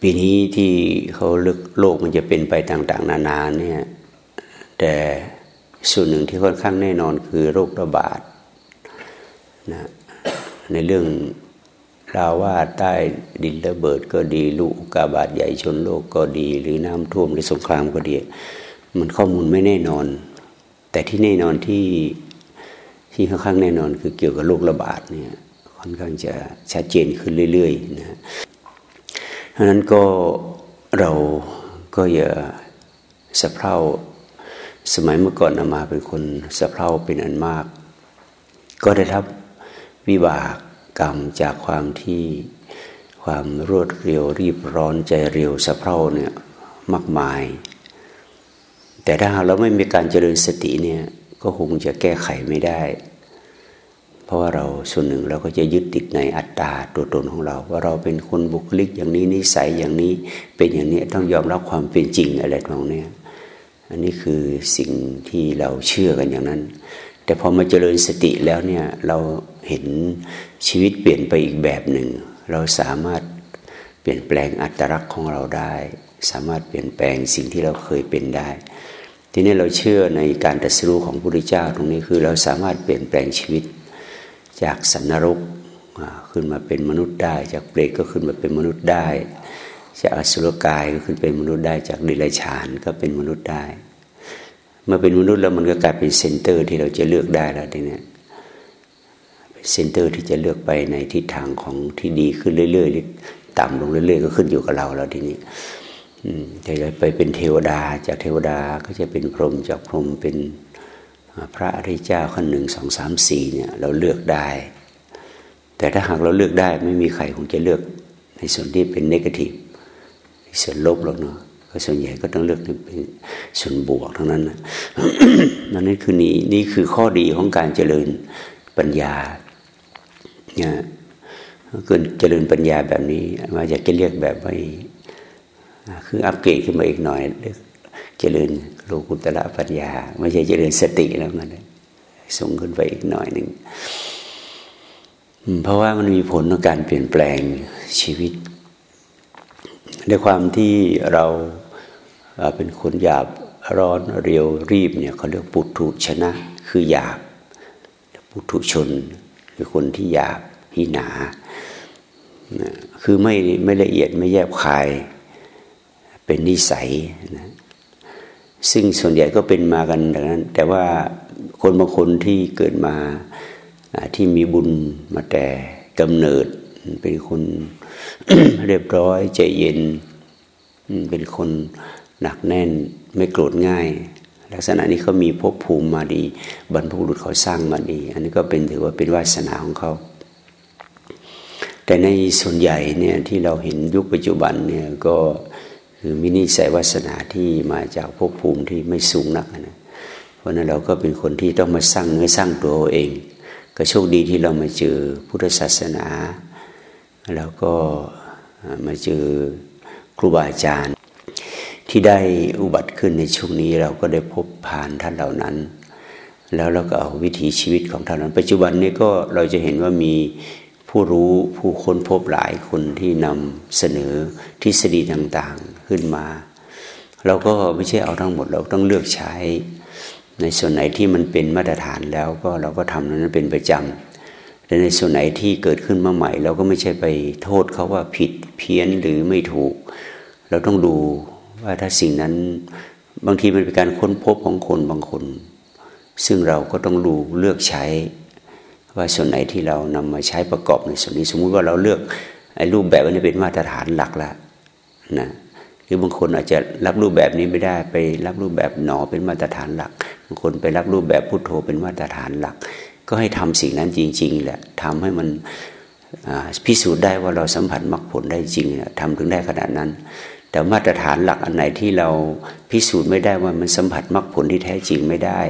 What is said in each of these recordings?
ปีนี้ที่เขาเลือกโลกมันจะเป็นไปต่างๆ นานาเนี่ยแต่ส่วนหนึ่งที่ค่อนข้างแน่นอนคือโรคระบาดนะในเรื่องราว่าใต้ดินระเบิดก็ดีลูกกาบาดใหญ่ชนโลกก็ดี หรือน้ำท่วมหรือสงครามก็ดี มันข้อมูลไม่แน่นอน แต่ที่แน่นอนที่ที่ค่อนข้างแน่นอนคือเกี่ยวกับโรคระบาดเนี่ยค่อนข้างจะชัดเจนขึ้นเรื่อยๆนะ ราะนั้นก็เราก็อย่าสะเพร่าสมัยเมื่อก่อนนามาเป็นคนสะเพร่าเป็นอันมาก ก็ได้รับวิบากกรรมจากความที่ความรวดเร็วรีบร้อนใจเร็วสะเพร่าเนี่ยมากมาย แต่ถ้าเราไม่มีการเจริญสติเนี่ยก็คงจะแก้ไขไม่ได้ เพราะว่าเราส่วนหนึ่งเราก็จะยึดติดในอัตตาตัวตนของเรา ว่าเราเป็นคนบุคลิกอย่างนี้นิสัยอย่างนี้เป็นอย่างนี้ต้องยอมรับความเป็นจริงอะไรตรงนี้อันนี้คือสิ่งที่เราเชื่อกันอย่างนั้น แต่พอมาเจริญสติแล้วเนี่ยเราเห็นชีวิตเปลี่ยนไปอีกแบบหนึ่ง เราสามารถเปลี่ยนแปลงอัตลักษณ์ของเราได้ สามารถเปลี่ยนแปลงสิ่งที่เราเคยเป็นได้ ทีนี้เราเชื่อในการตรัสรู้ของพระพุทธเจ้าตรงนี้คือเราสามารถเปลี่ยนแปลงชีวิต จากสัตว์นรกขึ้นมาเป็นมนุษย์ได้ จากเปรตก็ขึ้นมาเป็นมนุษย์ได้ จากอสุรกายก็ขึ้นเป็นมนุษย์ได้ จากเดรัจฉานก็เป็นมนุษย์ได้เมื่อเป็นมนุษย์แล้วมันก็กลายเป็น center ที่เราจะเลือกได้แล้วทีนี้ center ที่จะเลือกไปในทิศทางของที่ดีขึ้นเรื่อยๆต่ำลงเรื่อยๆ ก็ขึ้นอยู่กับเราแล้วทีนี้จะไปเป็นเทวดาจากเทวดาก็จะเป็นพรหมจากพรหมเป็น พระอริยเจ้าขั้นหนึ่งสองสามสี่เนี่ยเราเลือกได้ แต่ถ้าหากเราเลือกได้ไม่มีใครคงจะเลือกในส่วนที่เป็นนกาทีฟส่วนลบหรอกเนาะก็ส่วนใหญ่ก็ต้องเลือกเป็นส่วนบวกทั้งนั้นนะนั่นคือนี่นี่คือข้อดีของการเจริญปัญญาเนี่ยกิดเจริญปัญญาแบบนี้มาอยากจะเรียกแบบไปคืออัปเกรดขึ้นมาอีกหน่อย เจริญโลกุตระปัญญา ไม่ใช่เจริญสติแล้วมันสูงขึ้นไปอีกหน่อยหนึ่งเพราะว่ามันมีผลต่อการเปลี่ยนแปลงชีวิตในความที่เราเป็นคนหยาบร้อนเรียวรีบเนี่ยเขาเรียกปุถุชนะ คือหยาบปุถุชน คือคนที่หยาบที่หนา คือไม่ไม่ละเอียดไม่แยบคาย เป็นนิสัยนะ ซึ่งส่วนใหญ่ก็เป็นมากันดังนั้น แต่ว่าคนบางคนที่เกิดมาที่มีบุญมาแต่กำเนิด เป็นคนเรียบร้อยใจเย็น เป็นคนหนักแน่นไม่โกรธง่าย ลักษณะนี้เขามีภพภูมิมาดี บรรพบุรุษเขาสร้างมาดี อันนี้ก็เป็นถือว่าเป็นวาสนาของเขา แต่ในส่วนใหญ่เนี่ยที่เราเห็นยุคปัจจุบันเนี่ยก็ คือมินิสัยวาสนาที่มาจากภพภูมิที่ไม่สูงนักนะเพราะนั้นเราก็เป็นคนที่ต้องมาสร้างเนื้อสร้างตัวเอง ก็โชคดีที่เรามาเจอพุทธศาสนา แล้วก็มาเจอครูบาอาจารย์ ที่ได้อุบัติขึ้นในช่วงนี้เราก็ได้พบผ่านท่านเหล่านั้น แล้วเราก็เอาวิถีชีวิตของท่านนั้น ปัจจุบันนี้ก็เราจะเห็นว่ามี ผู้รู้ผู้ค้นพบหลายคนที่นำเสนอทฤษฎีต่างๆขึ้นมา เราก็ไม่ใช่เอาทั้งหมดเราต้องเลือกใช้ ในส่วนไหนที่มันเป็นมาตรฐานแล้วก็เราก็ทำนั้นเป็นประจำแต่ในส่วนไหนที่เกิดขึ้นมาใหม่ เราก็ไม่ใช่ไปโทษเขาว่าผิดเพี้ยนหรือไม่ถูก เราต้องดูว่าถ้าสิ่งนั้นบางทีมันเป็นการค้นพบของคนบางคน ซึ่งเราก็ต้องดูเลือกใช้ ว่าส่วนไหนที่เรานำมาใช้ประกอบในส่วนนี้ สมมุติว่าเราเลือกไอ้รูปแบบนี้เป็นมาตรฐานหลักละนะหรือบางคนอาจจะรับรูปแบบนี้ไม่ได้ ไปรับรูปแบบหนอเป็นมาตรฐานหลักบางคนไปรับรูปแบบพุทโธเป็นมาตรฐานหลัก ก็ให้ทำสิ่งนั้นจริง ๆแหละทำให้มันพิสูจน์ได้ว่าเราสัมผัสมรรคผลได้จริงทำถึงได้ขนาดนั้น แต่มาตรฐานหลักอันไหนที่เราพิสูจน์ไม่ได้ว่ามันสัมผัสมรรคผลที่แท้จริงไม่ได้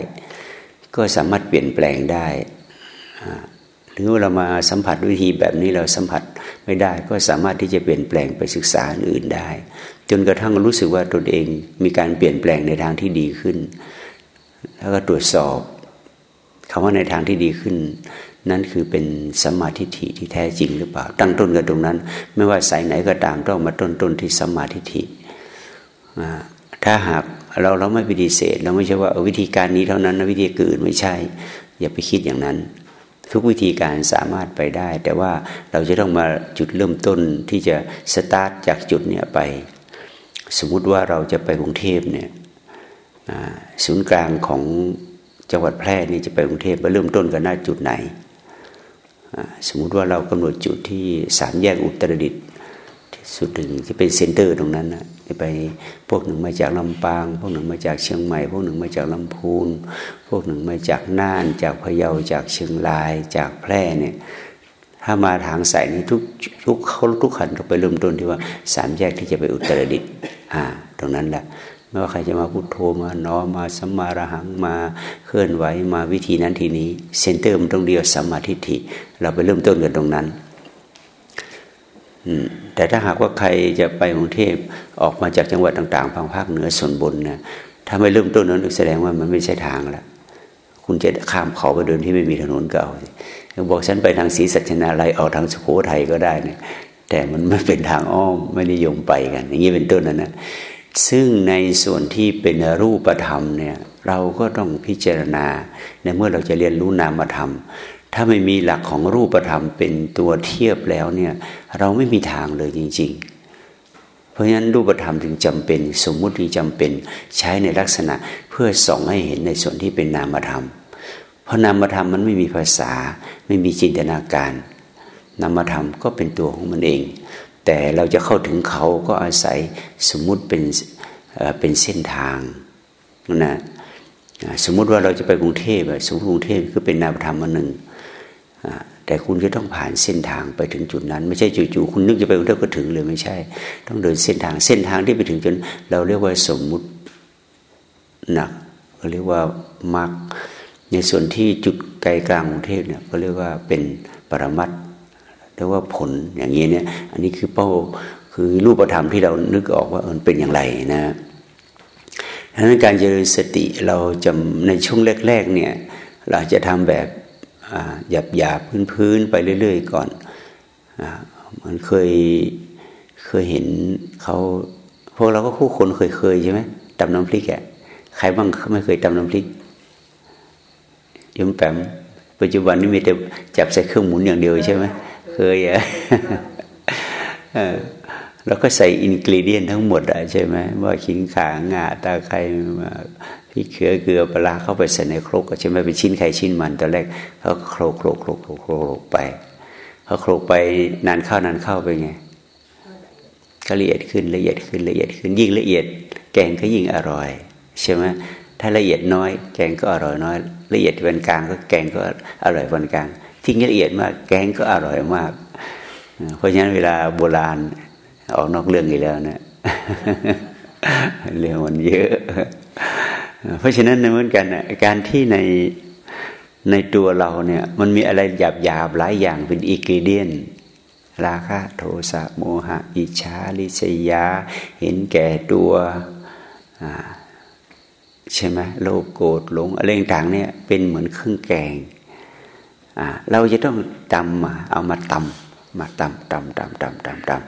ก็สามารถเปลี่ยนแปลงได้ หรือเรามาสัมผัสวิธีแบบนี้เราสัมผัสไม่ได้ ก็สามารถที่จะเปลี่ยนแปลงไปศึกษาอื่นได้ จนกระทั่งรู้สึกว่าตนเองมีการเปลี่ยนแปลงในทางที่ดีขึ้น แล้วก็ตรวจสอบคำว่าในทางที่ดีขึ้น นั่นคือเป็นสัมมาทิฏฐิที่แท้จริงหรือเปล่า ตั้งต้นกันตรงนั้น ไม่ว่าสายไหนก็ตามต้องมาต้นต้นที่สัมมาทิฏฐิถ้าหากเราเราไม่ปฏิเสธ เราไม่ใช่ว่าวิธีการนี้เท่านั้นวิธีอื่นไม่ใช่ อย่าไปคิดอย่างนั้น ทุกวิธีการสามารถไปได้ แต่ว่าเราจะต้องมาจุดเริ่มต้นที่จะสตาร์ทจากจุดเนี้ยไป สมมุติว่าเราจะไปกรุงเทพเนี่ยศูนย์กลางของจังหวัดแพร่นี่จะไปกรุงเทพไปเริ่มต้นกันหน้าจุดไหน สมมุติว่าเรากำหนดจุดที่สามแยกอุตรดิตถ์สุดหนึ่งที่เป็นเซ็นเตอร์ตรงนั้นนะ ไปพวกหนึ่งมาจากลำปาง พวกหนึ่งมาจากเชียงใหม่ พวกหนึ่งมาจากลำพูน พวกหนึ่งมาจากน่าน จากพะเยาจากเชียงราย จากแพร่เนี่ยถ้ามาทางสายนี้ทุกทุกเขาทุกขันก็ไปเริ่มต้นที่ว่าสามแยกที่จะไปอุตรดิตถ์อ่า ตรงนั้นแหละไม่ว่าใครจะมาพุโทโธมาหนอมาสัมมาระหังมาเคลื่อนไหวมาวิธีนั้นทีนี้ center มันตรงเดียวสัมมาทิฏฐิเราไปเริ่มต้นกันตรงนั้น แต่ถ้าหากว่าใครจะไปกรุงเทพออกมาจากจังหวัดต่างๆทางภาคเหนือส่วนบนนะถ้าไม่เริ่มต้นนั้นแสดงว่ามันไม่ใช่ทางแล้วคุณจะข้ามเขาไปเดินที่ไม่มีถนนเก่าบอกฉันไปทางศรีสัชนาลัยออกทางสุโขทัยก็ได้เนี่ยแต่มันไม่เป็นทางอ้อมไม่นิยมไปกัน อย่างนี้เป็นต้นนะนะซึ่งในส่วนที่เป็นรูปธรรมเนี่ยเราก็ต้องพิจารณาในเมื่อเราจะเรียนรู้นามธรรม ถ้าไม่มีหลักของรูปธรรมเป็นตัวเทียบแล้วเนี่ยเราไม่มีทางเลยจริง ๆ เพราะฉะนั้นรูปธรรมถึงจำเป็น สมมุติที่จำเป็นใช้ในลักษณะเพื่อส่องให้เห็นในส่วนที่เป็นนามธรรม เพราะนามธรรมมันไม่มีภาษา ไม่มีจินตนาการ นามธรรมก็เป็นตัวของมันเอง แต่เราจะเข้าถึงเขาก็อาศัยสมมุติเป็นเป็นเส้นทางนะสมมุติว่าเราจะไปกรุงเทพสมมติกรุงเทพคือเป็นนามธรรมอันหนึ่ง แต่คุณจะต้องผ่านเส้นทางไปถึงจุดนั้น ไม่ใช่จู่ๆคุณนึกจะไปกรุงเทพก็ถึงเลยไม่ใช่ ต้องเดินเส้นทางเส้นทางที่ไปถึงจน เราเรียกว่าสมมุติหนักก็เรียกว่ามักในส่วนที่จุดไกลกลางกรุงเทพเนี่ยก็เรียกว่าเป็นปรมัตเรียกว่าผลอย่างนี้เนี่ย อันนี้คือเป้าคือรูปธรรมที่เรานึกออกว่ามันเป็นอย่างไรนะดังนั้นการเจริญสติเราจะในช่วงแรก ๆ เนี่ยเราจะทำแบบ หยาบหยาบพื้นพื้นไปเรื่อย ๆ ก่อนอมันเคยเคยเห็นเขาพวกเราก็คู่คนเคยเคยใช่ไหมตำน้ำพริกแกใครบ้างไม่เคยตำน้ำพริกยิมแปมปัจจุบันนี้มีแต่จับใส่เครื่องหมุนอย่างเดียวใช่ไหมเคยอะ แล้วก็ใส่อินกรีเดียนทั้งหมดอะใช่ไหมว่าขิงขางาตาไครพริกเขือเกลือปลาเข้าไปใส่ในครกใช่ไหมเป็นชิ้นไข่ชิ้นมันตอนแรกเขาโครกโครกโครกโครกโครกไปเขาโครกไปนานเข้านานเข้าไปไงก็ละเอียดขึ้นละเอียดขึ้นละเอียดขึ้นยิ่งละเอียด แกงก็ยิ่งอร่อย ใช่ไหมถ้าละเอียดน้อย แกงก็อร่อยน้อย ละเอียดเป็นกลางก็แกงก็อร่อยเป็นกลางทิ้งละเอียดมาก แกงก็อร่อยมาก เพราะฉะนั้นเวลาโบราณ ออกนอกเรื่องอีกแล้วนะเรื่องมันเยอะ เพราะฉะนั้นเหมือนกันการที่ในในตัวเราเนี่ย มันมีอะไรหยาบหยาบหลายอย่างเป็นอีกิเดียนราคะโทสะโมหะ อิจฉาลิษยา เห็นแก่ตัวใช่ไหมโลภโกรธหลงอะไรต่างเนี่ย เป็นเหมือนเครื่องแกงเราจะต้องจำมาเอามาตำมาตำตำตำตำตำตำ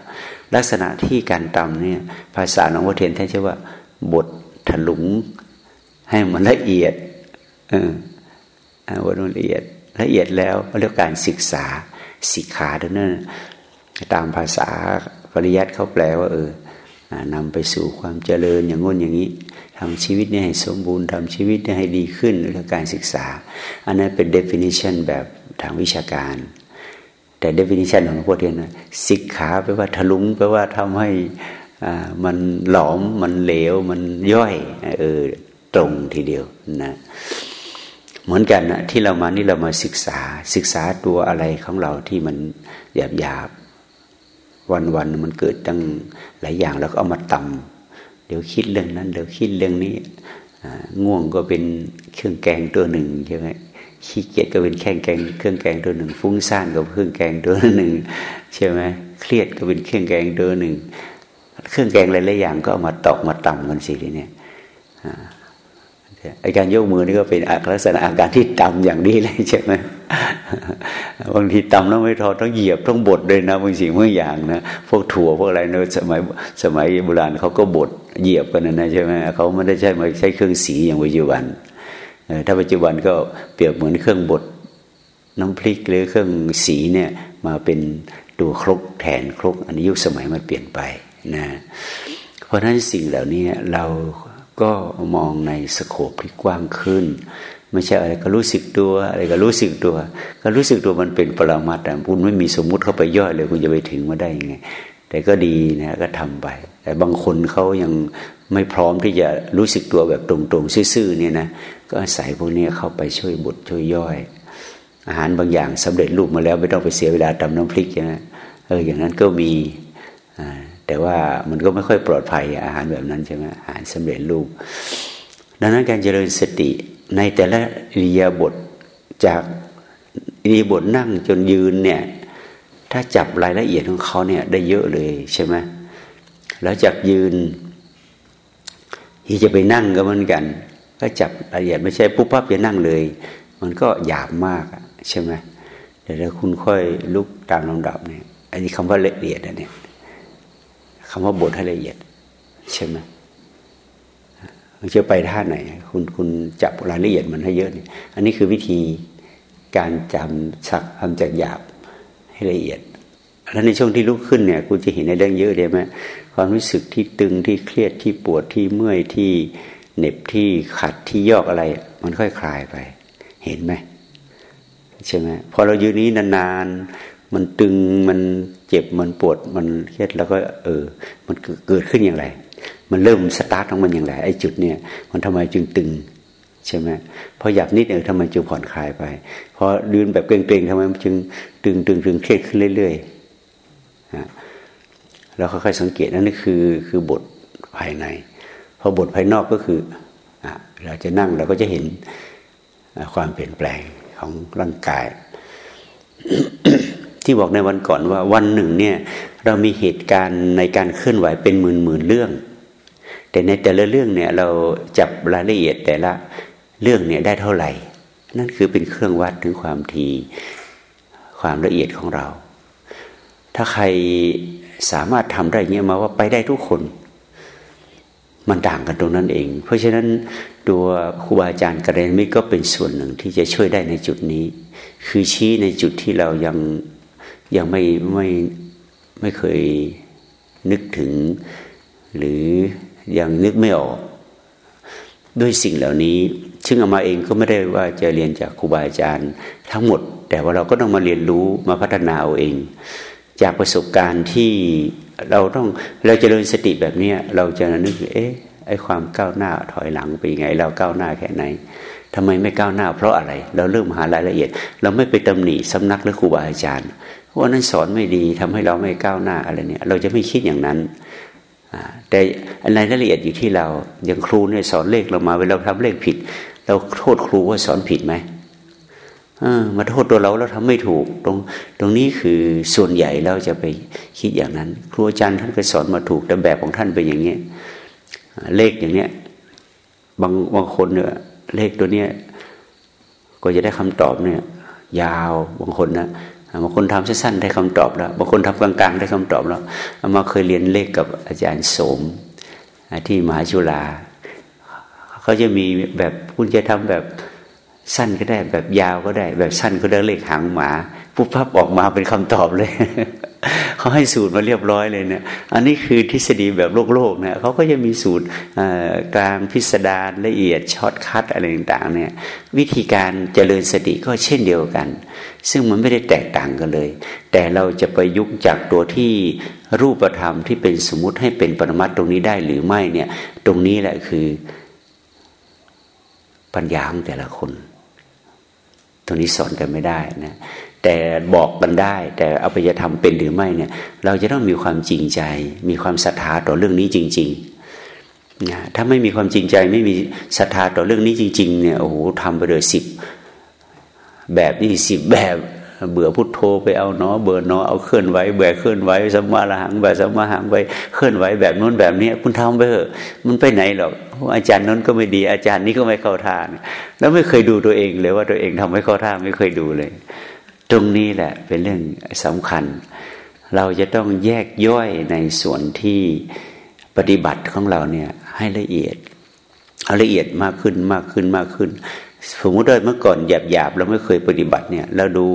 ลักษณะที่การตำเนี่ย ภาษาหลวงพ่อเทียนท่านชื่อว่า บทถลุง ให้มันละเอียดเออบทละเอียด ละเอียดแล้วเรียกการศึกษาสิกขาดังนั้นตามภาษาปริยัติเขาแปลว่า เออนำไปสู่ความเจริญอย่างง้นอย่างนี้ทำชีวิตนี้ให้สมบูรณ์ทำชีวิตนี้ให้ดีขึ้นเรื่องการศึกษา อันนั้นเป็น definition แบบทางวิชาการ แต่ definition ของพวกเทียนนะสิกขาแปลว่าทะลุงแปลว่าทำให้มันหลอมมันเหลวมันย่อยเออตรงทีเดียวนะเหมือนกันนะที่เรามานี่เรามาศึกษาศึกษาตัวอะไรของเราที่มันหยาบหยาบวันวันมันเกิดตั้งหลายอย่างแล้วก็เอามาตำเดี๋ยวคิดเรื่องนั้น เดี๋ยวคิดเรื่องนี้ง่วงก็เป็นเครื่องแกงตัวหนึ่งใช่ไหม ขี้เกียจก็เป็นแข่งแกงเครื่องแกงตัวหนึ่ง ฟุ้งซ่านก็เครื่องแกงตัวหนึ่งใช่ไหมเครียดก็เป็นเครื่องแกงตัวหนึ่ง เครื่องแกงหลายๆอย่างก็เอามาตอกมาตำกันสิทีเนี่ยไอการยกมือนี่ก็เป็นลักษณะอาการที่ต่ำอย่างนี้เลยใช่ไหมบางทีต่ำแล้วไม่ทอต้องเหยียบต้องบดเลยนะบางสิ่งบางอย่างนะพวกถั่วพวกอะไรเนสมัยสมัยโบราณเขาก็บดเหยียบกันนะใช่ไหมเขาไม่ได้ใช้มาใช้เครื่องสีอย่างปัจจุบัน ถ้าปัจจุบันก็เปรียบเหมือนเครื่องบดน้ำพริกหรือเครื่องสีเนี่ยมาเป็นตัวครกแทนครกอันนี้ยุคสมัยมันเปลี่ยนไปนะเพราะฉะนั้นสิ่งเหล่านี้เราก็มองในสโคปที่กว้างขึ้น ไม่ใช่อะไรก็รู้สึกตัวอะไรก็รู้สึกตัวก็รู้สึกตัวมันเป็นปรามัตถ์คุณไม่มีสมมุติเข้าไปย่อยเลยคุณจะไปถึงมาได้ยังไง แต่ก็ดีนะก็ทำไป แต่บางคนเขายังไม่พร้อมที่จะรู้สึกตัวแบบตรงๆซื่อๆเนี่ยนะ ก็อาศัยพวกนี้เข้าไปช่วยบดช่วยย่อย อาหารบางอย่างสำเร็จรูปมาแล้วไม่ต้องไปเสียเวลาตำน้ำพริกใช่ไหมเอออย่างนั้นก็มีแต่ว่ามันก็ไม่ค่อยปลอดภัยอาหารแบบนั้นใช่ไหมอาหารสำเร็จรูป ดังนั้นการเจริญสติในแต่ละอิริยาบถจากอิริยาบถนั่งจนยืนเนี่ยถ้าจับรายละเอียดของเขาเนี่ยได้เยอะเลยใช่ไหมแล้วจากยืนที่จะไปนั่งก็เหมือนกัน ก็จับละเอียดไม่ใช่ปุ๊บปั๊บจะนั่งเลย มันก็หยาบมากใช่ไหมแต่ถ้าคุณค่อยลุกตามลำดับเนี่ยอันนี้คำว่าละเอียดนะเนี่ยคำว่าบทให้ละเอียด ใช่ไหมมันจะไปท่าไหน คุณคุณจับรายละเอียดมันให้เยอะเนี่ยอันนี้คือวิธีการจำสักทำจากหยาบให้ละเอียดแล้วในช่วงที่ลุกขึ้นเนี่ยคุณจะเห็นในเรื่องเยอะเลยไหมความรู้สึกที่ตึงที่เครียดที่ปวดที่เมื่อยที่ เหน็บที่ขัดที่ยอกอะไร มันค่อยคลายไป เห็นไหมใช่ไหมพอเราอยืนนี้นานๆมันตึงมันเจ็บมันปวดมันเครียดแล้วก็ เออ มันเกิดขึ้นอย่างไร มันเริ่มสตาร์ทของมันอย่างไรไอ้จุดเนี่ย มันทำไมจึงตึงใช่ไหมพอหยับนิดเออทำไมจึงผ่อนคลายไปพอดืนแบบเกรงๆทำไมมันจึงตึงตึงตึงเครียดขึ้นเรื่อยๆเราค่อยๆสังเกตนั่นคือคือบทภายใน พอบทภายนอกก็คือเราจะนั่งเราก็จะเห็นความเปลี่ยนแปลงของร่างกาย ที่บอกในวันก่อนว่าวันหนึ่งเนี่ยเรามีเหตุการณ์ในการเคลื่อนไหวเป็นหมื่นหมื่นเรื่อง แต่ในแต่ละเรื่องเนี่ยเราจับรายละเอียดแต่ละเรื่องเนี่ยได้เท่าไหร่ นั่นคือเป็นเครื่องวัดถึงความทีความละเอียดของเรา ถ้าใครสามารถทำได้เงี้ยมาว่าไปได้ทุกคน มันต่างกันตรงนั้นเอง เพราะฉะนั้นตัวครูบาอาจารย์กระเรนมิก็เป็นส่วนหนึ่งที่จะช่วยได้ในจุดนี้ คือชี้ในจุดที่เรายังยังไม่ไม่ไม่เคยนึกถึง หรือยังนึกไม่ออก ด้วยสิ่งเหล่านี้ ซึ่งอามาเองก็ไม่ได้ว่าจะเรียนจากครูบาอาจารย์ทั้งหมด แต่ว่าเราก็ต้องมาเรียนรู้มาพัฒนาเอาเอง จากประสบการณ์ที่ เราต้องเราจเจริญสติแบบนี้เราจะนึกเอ๊ะไอ้ความก้าวหน้าถอยหลังไปยังไง เราก้าวหน้าแค่ไหนทำไมไม่ก้าวหน้า เพราะอะไร เราเริ่มหารายละเอียด เราไม่ไปตำหนิสำนักหรือครูบาอาจารย์ว่านั้นสอนไม่ดีทำให้เราไม่ก้าวหน้าอะไรเนี่ย เราจะไม่คิดอย่างนั้นแต่ในรายละเอียดอยู่ที่เราอย่างครูเนี่ยสอนเลขเรามาเวลาเราทำเลขผิด เราโทษครูว่าสอนผิดไหม มาโทษตัวเราเราทำไม่ถูกตรงตรงนี้คือส่วนใหญ่เราจะไปคิดอย่างนั้น ครูอาจารย์ท่านก็สอนมาถูกแต่แบบของท่านเป็นอย่างนี้เลขอย่างเนี้ยบางบางคนเนี่ยเลขตัวเนี้ยก็จะได้คำตอบเนี่ย ยาวบางคนนะบางคนทำสั้นๆได้คำตอบแล้วบางคนทำกลางๆ ได้คำตอบแล้วมาเคยเรียนเลขกับอาจารย์สมที่มหาจุฬาเขาจะมีแบบคุณจะทำแบบ สั้นก็ได้ แบบยาวก็ได้ แบบสั้นก็ได้เลขหางหมาปุ๊บพับออกมาเป็นคำตอบเลยเขาให้สูตรมาเรียบร้อยเลยเนี่ย อันนี้คือทฤษฎีแบบโลกโลกเนี่ยเขาก็จะมีสูตรกลางพิสดารละเอียด shortcut อะไรต่างๆเนี่ย วิธีการเจริญสติก็เช่นเดียวกัน ซึ่งมันไม่ได้แตกต่างกันเลย แต่เราจะประยุกต์จากตัวที่รูปธรรมที่เป็นสมมุติให้เป็นปรมัตถ์ตรงนี้ได้หรือไม่เนี่ย ตรงนี้แหละคือปัญญาของแต่ละคน ตรงนี้สอนกันไม่ได้นะแต่บอกกันได้ แต่เอาไปจะทำเป็นหรือไม่เนี่ย เราจะต้องมีความจริงใจ มีความศรัทธาต่อเรื่องนี้จริงๆนะถ้าไม่มีความจริงใจไม่มีศรัทธาต่อเรื่องนี้จริง ๆ เนี่ยโอ้โหทำไปเลยสิบแบบนี่สิบแบบ เบื่อพุทโธไปเอาเนาะเบื่อเนาะเอาเคลื่อนไหวแบบเคลื่อนไหวสมาหังแบบสมาหังไปเคลื่อนไหวแบบนู้นแบบนี้คุณทำไปเถอะมันไปไหนหรอกอาจารย์นั้นก็ไม่ดีอาจารย์นี้ก็ไม่เข้าท่าแล้วไม่เคยดูตัวเองเลยว่าตัวเองทำไม่เข้าท่าไม่เคยดูเลย ตรงนี้แหละเป็นเรื่องสำคัญ เราจะต้องแยกย่อยในส่วนที่ปฏิบัติของเราเนี่ยให้ละเอียดเอาละเอียดมากขึ้นมากขึ้นมากขึ้น สมมติว่าเมื่อก่อนหยาบหยาบเราไม่เคยปฏิบัติเนี่ยเราดู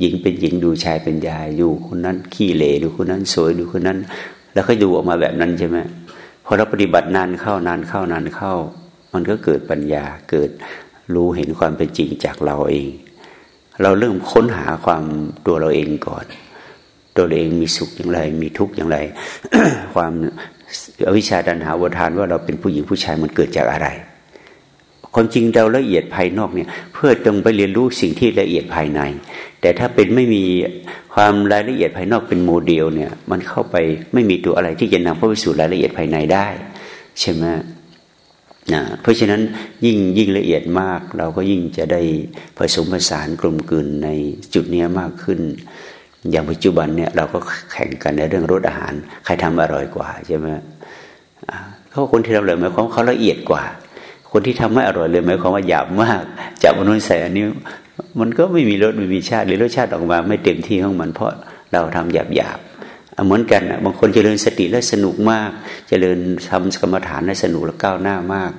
หญิงเป็นหญิงดูชายเป็นชายอยู่คนนั้นขี้เหร่ดูคนนั้นสวยดูคนนั้น แล้วก็ดูออกมาแบบนั้นใช่ไหมพอเราปฏิบัตินานเข้านานเข้านานเข้า มันก็เกิดปัญญาเกิดรู้เห็นความเป็นจริงจากเราเอง เราเริ่มค้นหาความตัวเราเองก่อน ตัวเราเองมีสุขอย่างไร มีทุกข์อย่างไร ความอวิชชาดันหาวทานว่าเราเป็นผู้หญิงผู้ชายมันเกิดจากอะไร ความจริงเราละเอียดภายนอกเนี่ย เพื่อจงไปเรียนรู้สิ่งที่ละเอียดภายใน แต่ถ้าเป็นไม่มีความรายละเอียดภายนอกเป็นโมเดลเนี่ย มันเข้าไปไม่มีตัวอะไรที่จะนำเข้าไปสู่รายละเอียดภายในได้ ใช่ไหมนะเพราะฉะนั้นยิ่งยิ่งละเอียดมาก เราก็ยิ่งจะได้ผสมผสานกลมกลืนในจุดนี้มากขึ้น อย่างปัจจุบันเนี่ยเราก็แข่งกันในเรื่องรสอาหาร ใครทำอร่อยกว่าใช่ไหมเขาคนที่ทำเลยหมายความเขาละเอียดกว่า คนที่ทำไม่อร่อยเลยหมายความว่าหยาบมากจับมันนู้นใส่อันนี้ มันก็ไม่มีรสไม่มีชาติหรือรสชาติออกมา ไม่เต็มที่ของมันเพราะเราทำหยาบหยาบเหมือนกันบางคนเจริญสติแล้วสนุกมาก เจริญทำกรรมฐานแล้วสนุกแล้วก้าวหน้ามาก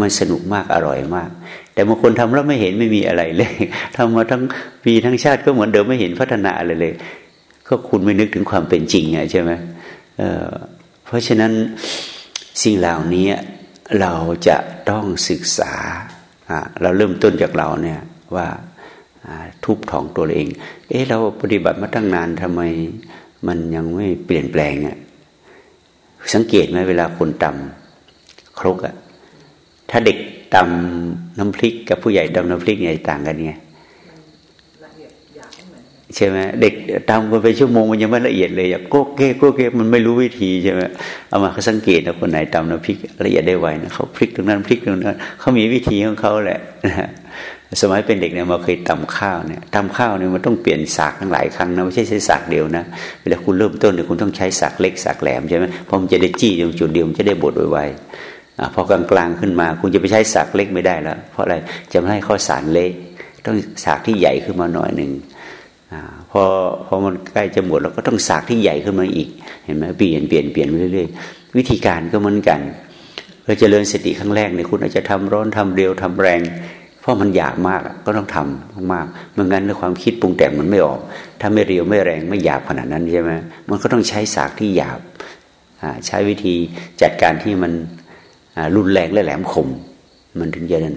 มันสนุกมากอร่อยมาก แต่บางคนทำแล้วไม่เห็นไม่มีอะไรเลยทำมาทั้งปีทั้งชาติก็เหมือนเดิมไม่เห็นพัฒนาอะไรเลย ก็คุณไม่นึกถึงความเป็นจริงไงใช่ไหมเเพราะฉะนั้นสิ่งเหล่านี้ เราจะต้องศึกษา เราเริ่มต้นจากเราเนี่ยว่าทุบท้องตัวเอง เอ๊ะเราปฏิบัติมาตั้งนานทำไมมันยังไม่เปลี่ยนแปลงอะสังเกตไหมเวลาคนตำครกอะถ้าเด็กตำน้ำพริกกับผู้ใหญ่ตำน้ำพริกเนี่ยต่างกันไง ใช่ไหมเด็กทำกันไปชั่วโมงมันยังไม่ละเอียดเลยอยากโก้เก้โก้เก้มันไม่รู้วิธีใช่ไหมเอามาเขาสังเกตนะคนไหนทำน้ำพริกละเอียดได้ไวนะเขาพลิกตรงนั้นพลิกตรงนั้นเขามีวิธีของเขาแหละสมัยเป็นเด็กเนี่ยมาเคยตำข้าวเนี่ยตำข้าวเนี่ยมันต้องเปลี่ยนสากทั้งหลายครั้งนะไม่ใช่ใช้สากเดียวนะเวลาคุณเริ่มต้นเนี่ยคุณต้องใช้สากเล็กสากแหลมใช่ไหมเพราะมันจะได้จี้ตรงจุดเดียวมันจะได้บดไวๆพอกลางๆขึ้นมา คุณจะไปใช้สากเล็กไม่ได้แล้ว เพราะอะไรจะไม่ให้ข้อสารเล็กต้องสากที่ใหญ่ขึ้นมาหน่อยหนึ่ง พอพอมันใกล้จะหมดเราก็ต้องสากที่ใหญ่ขึ้นมาอีก เห็นไหมเปลี่ยนเปลี่ยนเปลี่ยนไปเรื่อยๆวิธีการก็เหมือนกันเราจเจริญสติครั้งแรกเนี่ยคุณอาจจะทำร้อนทำเร็วทำแรง เพราะมันอยากมากก็ต้องทำมากเมื่องั้นในความคิดปรุงแต่งมันไม่ออก ถ้าไม่เร็วไม่แรงไม่หยาบขนาดนั้นใช่ไหมมันก็ต้องใช้สากที่หยาบใช้วิธีจัดการที่มันรุนแรงและแหลมคม มันถึงจะนั้น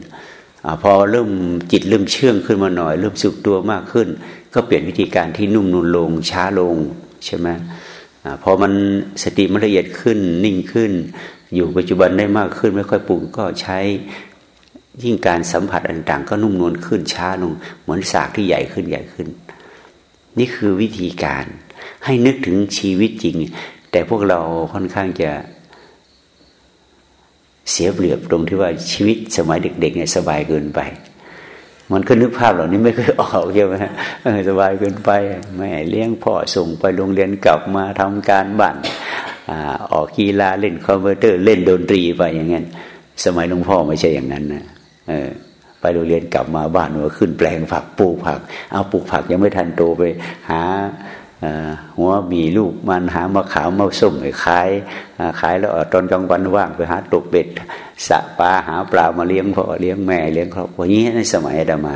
พอเริ่มจิตเริ่มเชื่องขึ้นมาหน่อย เริ่มสุกตัวมากขึ้น ก็เปลี่ยนวิธีการที่นุ่มนุนลงช้าลงใช่ไหมอพอมันสติมันละเอียดขึ้นนิ่งขึ้น อยู่ปัจจุบันได้มากขึ้นไม่ค่อยปรุงก็ใช้ยิ่งการสัมผัสต่างๆ ก็นุ่มนวลขึ้นช้าลง เหมือนสากที่ใหญ่ขึ้นใหญ่ขึ้น นี่คือวิธีการให้นึกถึงชีวิตจริง แต่พวกเราค่อนข้างจะเสียเปรียบตรงที่ว่าชีวิตสมัยเด็กๆเนี่ยสบายเกินไป มันก็นึกภาพเหล่านี้ไม่เคยออกใช่ไหมสบายเกินไปแม่เลี้ยงพ่อส่งไปโรงเรียนกลับมาทำการบ้านออกกีฬาเล่นคอมพิวเตอร์เล่นดนตรีไปอย่างเงี้ยสมัยหลวงพ่อไม่ใช่อย่างนั้นนะเออไปโรงเรียนกลับมาบ้านหนูขึ้นแปลงผักปลูกผัก เอาปลูกผักยังไม่ทันโตไปหา หัวมีลูกมันหามาขาวมาส้มไปขายขายแล้วตอนกลางวันว่างไปหาตกเบ็ดสะปลาหาปลามาเลี้ยงพ่อเลี้ยงแม่เลี้ยงครอบครัวนี้ในสมัยอาดามา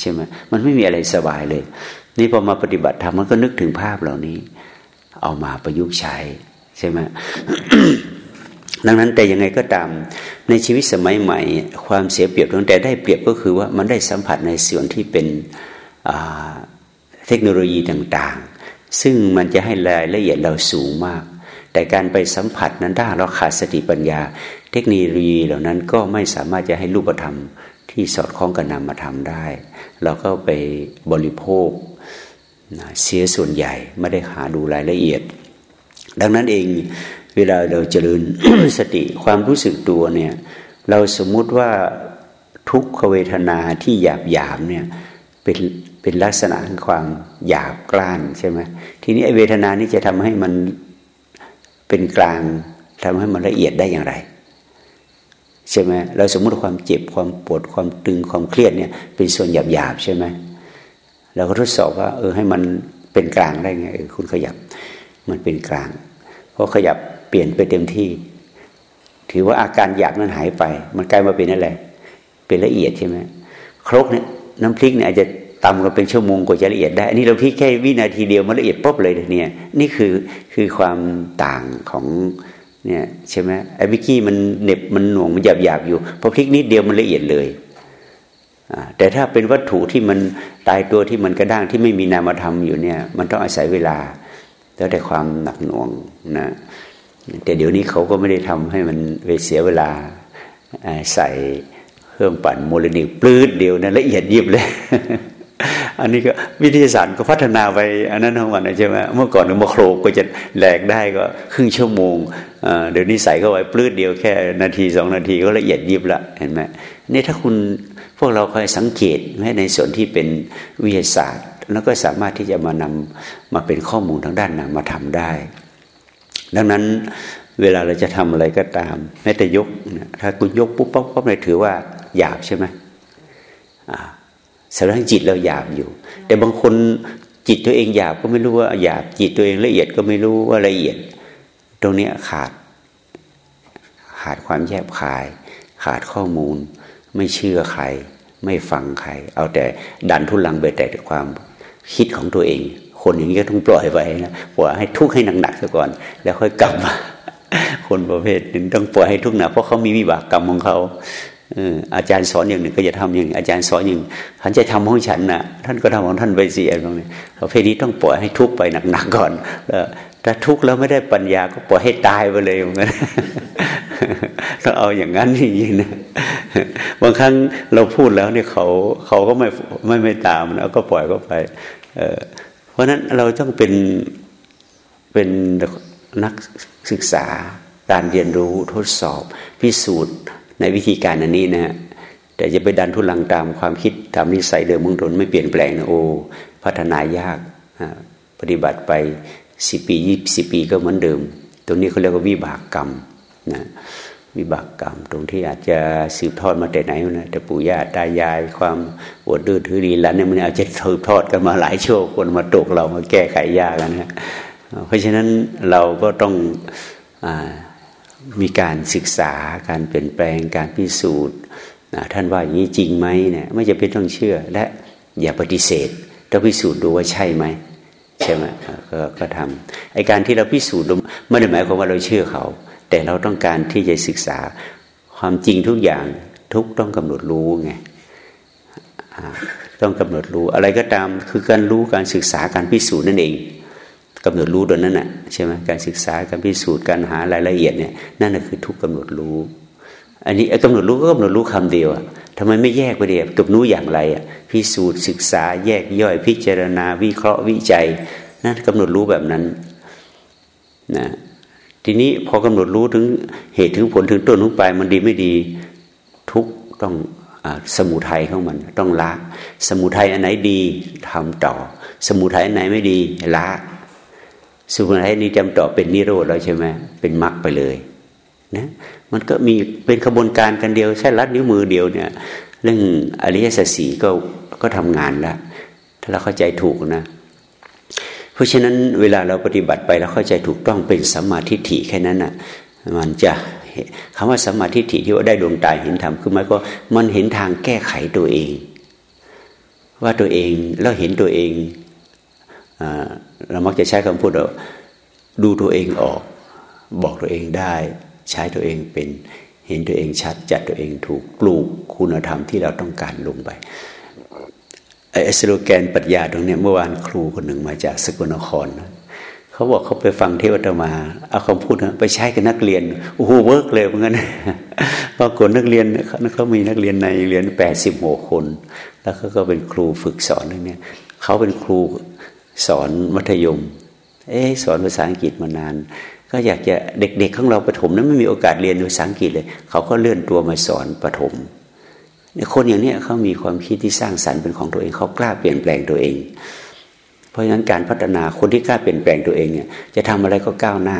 ใช่ไหมมันไม่มีอะไรสบายเลย นี่พอมาปฏิบัติธรรมมันก็นึกถึงภาพเหล่านี้ เอามาประยุกต์ใช้ใช่ไหมดังนั้นแต่ยังไงก็ตามในชีวิตสมัยใหม่ ความเสียเปรียบตั้งแต่ได้เปรียบก็คือว่ามันได้สัมผัสในส่วนที่เป็นเทคโนโลยีต่าง ซึ่งมันจะให้รายละเอียดเราสูงมาก แต่การไปสัมผัสนั้นถ้าเราขาดสติปัญญา เทคโนโลยีเหล่านั้นก็ไม่สามารถจะให้รูปธรรมที่สอดคล้องกับนามธรรมได้ เราก็ไปบริโภคเสียส่วนใหญ่ไม่ได้หาดูรายละเอียด ดังนั้นเองเวลาเราเจริญสติความรู้สึกตัวเนี่ยเราสมมุติว่าทุกขเวทนาที่หยาบหยามเนี่ยเป็น เป็นลักษณะของความหยาบกล้านใช่ไหมทีนี้ไอเวทนานี้จะทำให้มันเป็นกลางทำให้มันละเอียดได้อย่างไร ใช่ไหมเราสมมติความเจ็บความปวดความตึงความเครียดเนี่ยเป็นส่วนหยาบๆใช่ไหมเราก็ทดสอบว่า เออให้มันเป็นกลางได้ไงเออคุณขยับมันเป็นกลางเพอขยับเปลี่ยนไปเต็มที่ ถือว่าอาการอยากนั้นหายไป มันกลายมาเป็นอะไรเป็นละเอียดใช่ไหมครกเนี่ยน้ำพริกเนี่ยอาจจะ ตำกันเป็นชั่วโมงกว่าจะละเอียดได้ อันนี้เราพริกแค่วินาทีเดียวมันละเอียดปุ๊บเลยเนี่ยนี่คือคือความต่างของเนี่ยใช่ไหมไอ้วิกี้มันเน็บมันหน่วงมันหยาบหยาบอยู่พอพลิกนิดเดียวมันละเอียดเลยแต่ถ้าเป็นวัตถุที่มันตายตัวที่มันกระด้างที่ไม่มีนามธรรมอยู่เนี่ย มันต้องอาศัยเวลาแล้วแต่ความหนักหน่วงนะแต่เดี๋ยวนี้เขาก็ไม่ได้ทำให้มันไปเสียเวลาใส่เครื่องปั่นโมเลกุลปลื้ดเดียวนะละเอียดยิบเลย อันนี้ก็วิทยาศาสตร์ก็พัฒนาไปอันนั้นทั้งวันใช่ไหมเมื่อก่อนมาโครก็จะแหลกได้ก็ครึ่งชั่วโมงเดี๋ยวนี้ใส่เข้าไปปลื้ดเดียวแค่นาทีสองนาทีก็ละเอียดยิบละเห็นไหมนี่ถ้าคุณพวกเราคอยสังเกตแม้ในส่วนที่เป็นวิทยาศาสตร์ แล้วก็สามารถที่จะมานำมาเป็นข้อมูลทางด้านนามาทำได้ ดังนั้นเวลาเราจะทำอะไรก็ตาม แม้แต่ยก ถ้าคุณยกปุ๊บปั๊บปั๊บเลยถือว่าหยาบใช่ไหมอ่า สารทั้งจิตเราหยาบอยู่ แต่บางคนจิตตัวเองหยาบก็ไม่รู้ว่าหยาบจิตตัวเองละเอียดก็ไม่รู้ว่าละเอียด ตรงนี้ขาด ขาดความแยบคาย ขาดข้อมูล ไม่เชื่อใคร ไม่ฟังใคร เอาแต่ดันทุลังไปแต่ความคิดของตัวเอง คนอย่างนี้ก็ต้องปล่อยไปนะปล่อยให้ทุกข์ให้หนักๆซะก่อน แล้วค่อยกลับมาคนประเภทหนึ่งต้องปล่อยให้ทุกข์หนักเพราะเขามีวิบากกรรมของเขา อาจารย์สอนอย่างหนึ่งก็จะทำอย่างอาจารย์สอนอย่างท่านจะทำของฉันนะท่านก็ทำของท่านไปสิอะไรตรงนี้ประเภทนี้ต้องปล่อยให้ทุกไปหนักๆก่อนแล้วถ้าทุกข์แล้วไม่ได้ปัญญาก็ปล่อยให้ตายไปเลยอย่างนั้นต้องเอาอย่างนั้นจริงๆนะบางครั้งเราพูดแล้วเนี่ยเขาเขาก็ไม่ไม่ไม่ตามแล้วก็ปล่อยก็ไปเเพราะฉะนั้นเราต้องเป็นเป็นนักศึกษาการเรียนรู้ทดสอบ พิสูจน์ ในวิธีการอันนี้นะฮะแต่จะไปดันทุลังตามความคิดตามนิสัยเดิมมึงตนไม่เปลี่ยนแปลงนะโอ้พัฒนายากปฏิบัติไปสิปียี่สิปีก็เหมือนเดิม ตรงนี้เขาเรียกว่าวิบากกรรมนะวิบากกรรม ตรงที่อาจจะสืบทอดมาแต่ไหนนะแต่ปู่ย่าตายาย ความอวดดื้อถือดีแล้วเนี่ยมันอาจจะสืบทอดกันมาหลายชั่วคนมาตกเรามาแก้ไขยากนะเพราะฉะนั้นเราก็ต้องอ มีการศึกษาการเปลี่ยนแปลงการพิสูจน์ท่านว่าอย่างนี้จริงไหมเนี่ยไม่จะเป็นต้องเชื่อและอย่าปฏิเสธต้องพิสูจน์ดูว่าใช่ไหมใช่ไหมกก็ทำไอการที่เราพิสูจน์ไม่ได้หมายความว่าเราเชื่อเขา แต่เราต้องการที่จะศึกษาความจริงทุกอย่างทุกต้องกำหนดรู้ไงต้องกำหนดรู้อะไรก็ตามคือการรู้การศึกษาการพิสูจน์นั่นเอง กำหนดรู้ตัวนั้นน่ะใช่ไหมการศึกษาการพิสูจน์การหารายละเอียดเนี่ยนั่นคือทุกกำหนดรู้ อันนี้กำหนดรู้ก็กำหนดรู้คำเดียวอะทำไมไม่แยกไปเดียวกับรู้อย่างไรอะพิสูจน์ศึกษาแยกย่อยพิจารณา วิเคราะห์วิจัยนั่นกำหนดรู้แบบนั้นนะทีนี้พอกำหนดรู้ถึงเหตุถึงผลถึงต้นถึงปลายมันดีไม่ดีทุกต้องอสมุทัยของมันต้องละ สมุทัยอันไหนดีทำต่อ สมุทัยอันไหนไม่ดีละ สุภาษิตนี้จำต่อเป็นนิโรธแล้วใช่ไหมเป็นมรรคไปเลยนะมันก็มีเป็นขบวนการกันเดียวใช่รัดนิ้วมือเดียวเนี่ย เรื่องอริยสัจสีก็ก็ทำงานแล้วถ้าเราเข้าใจถูกนะ เพราะฉะนั้นเวลาเราปฏิบัติไปแล้วเข้าใจถูกต้องเป็นสัมมาทิฏฐิแค่นั้นอะมันจะคำว่าสัมมาทิฏฐิที่ว่าได้ดวงตาเห็นธรรมคือหมายก็มันเห็นทางแก้ไขตัวเอง ว่าตัวเองแล้วเห็นตัวเอง เรามักจะใช้คำพูดว่าดูตัวเองออก บอกตัวเองได้ ใช้ตัวเองเป็นเห็นตัวเองชัด จัดตัวเองถูกปลูกคุณธรรมที่เราต้องการลงไปไอ้สโลแกนปรัชญาตรงนี้เมื่อวานครูคนหนึ่งมาจากสกลนครเขาบอกเขาไปฟังเทวตมาเอาคำพูดไปใช้กับนักเรียนโอ้โห work เลยเหมือนกันปรากฏนักเรียนเขามีนักเรียนในโรงเรียนแปดสิบหกคน แล้วเขาก็เป็นครูฝึกสอนเรื่องนี้เขาเป็นครู สอนมัธยม เอ๊สอนภาษาอังกฤษมานาน ก็อยากจะเด็กๆของเราประถมนั้นไม่มีโอกาสเรียนภาษาอังกฤษเลย เขาก็เลื่อนตัวมาสอนประถมคนอย่างนี้เขามีความคิดที่สร้างสรรค์เป็นของตัวเองเขากล้าเปลี่ยนแปลงตัวเอง เพราะฉะนั้นการพัฒนาคนที่กล้าเปลี่ยนแปลงตัวเองเนี่ยจะทำอะไรก็ก้าวหน้า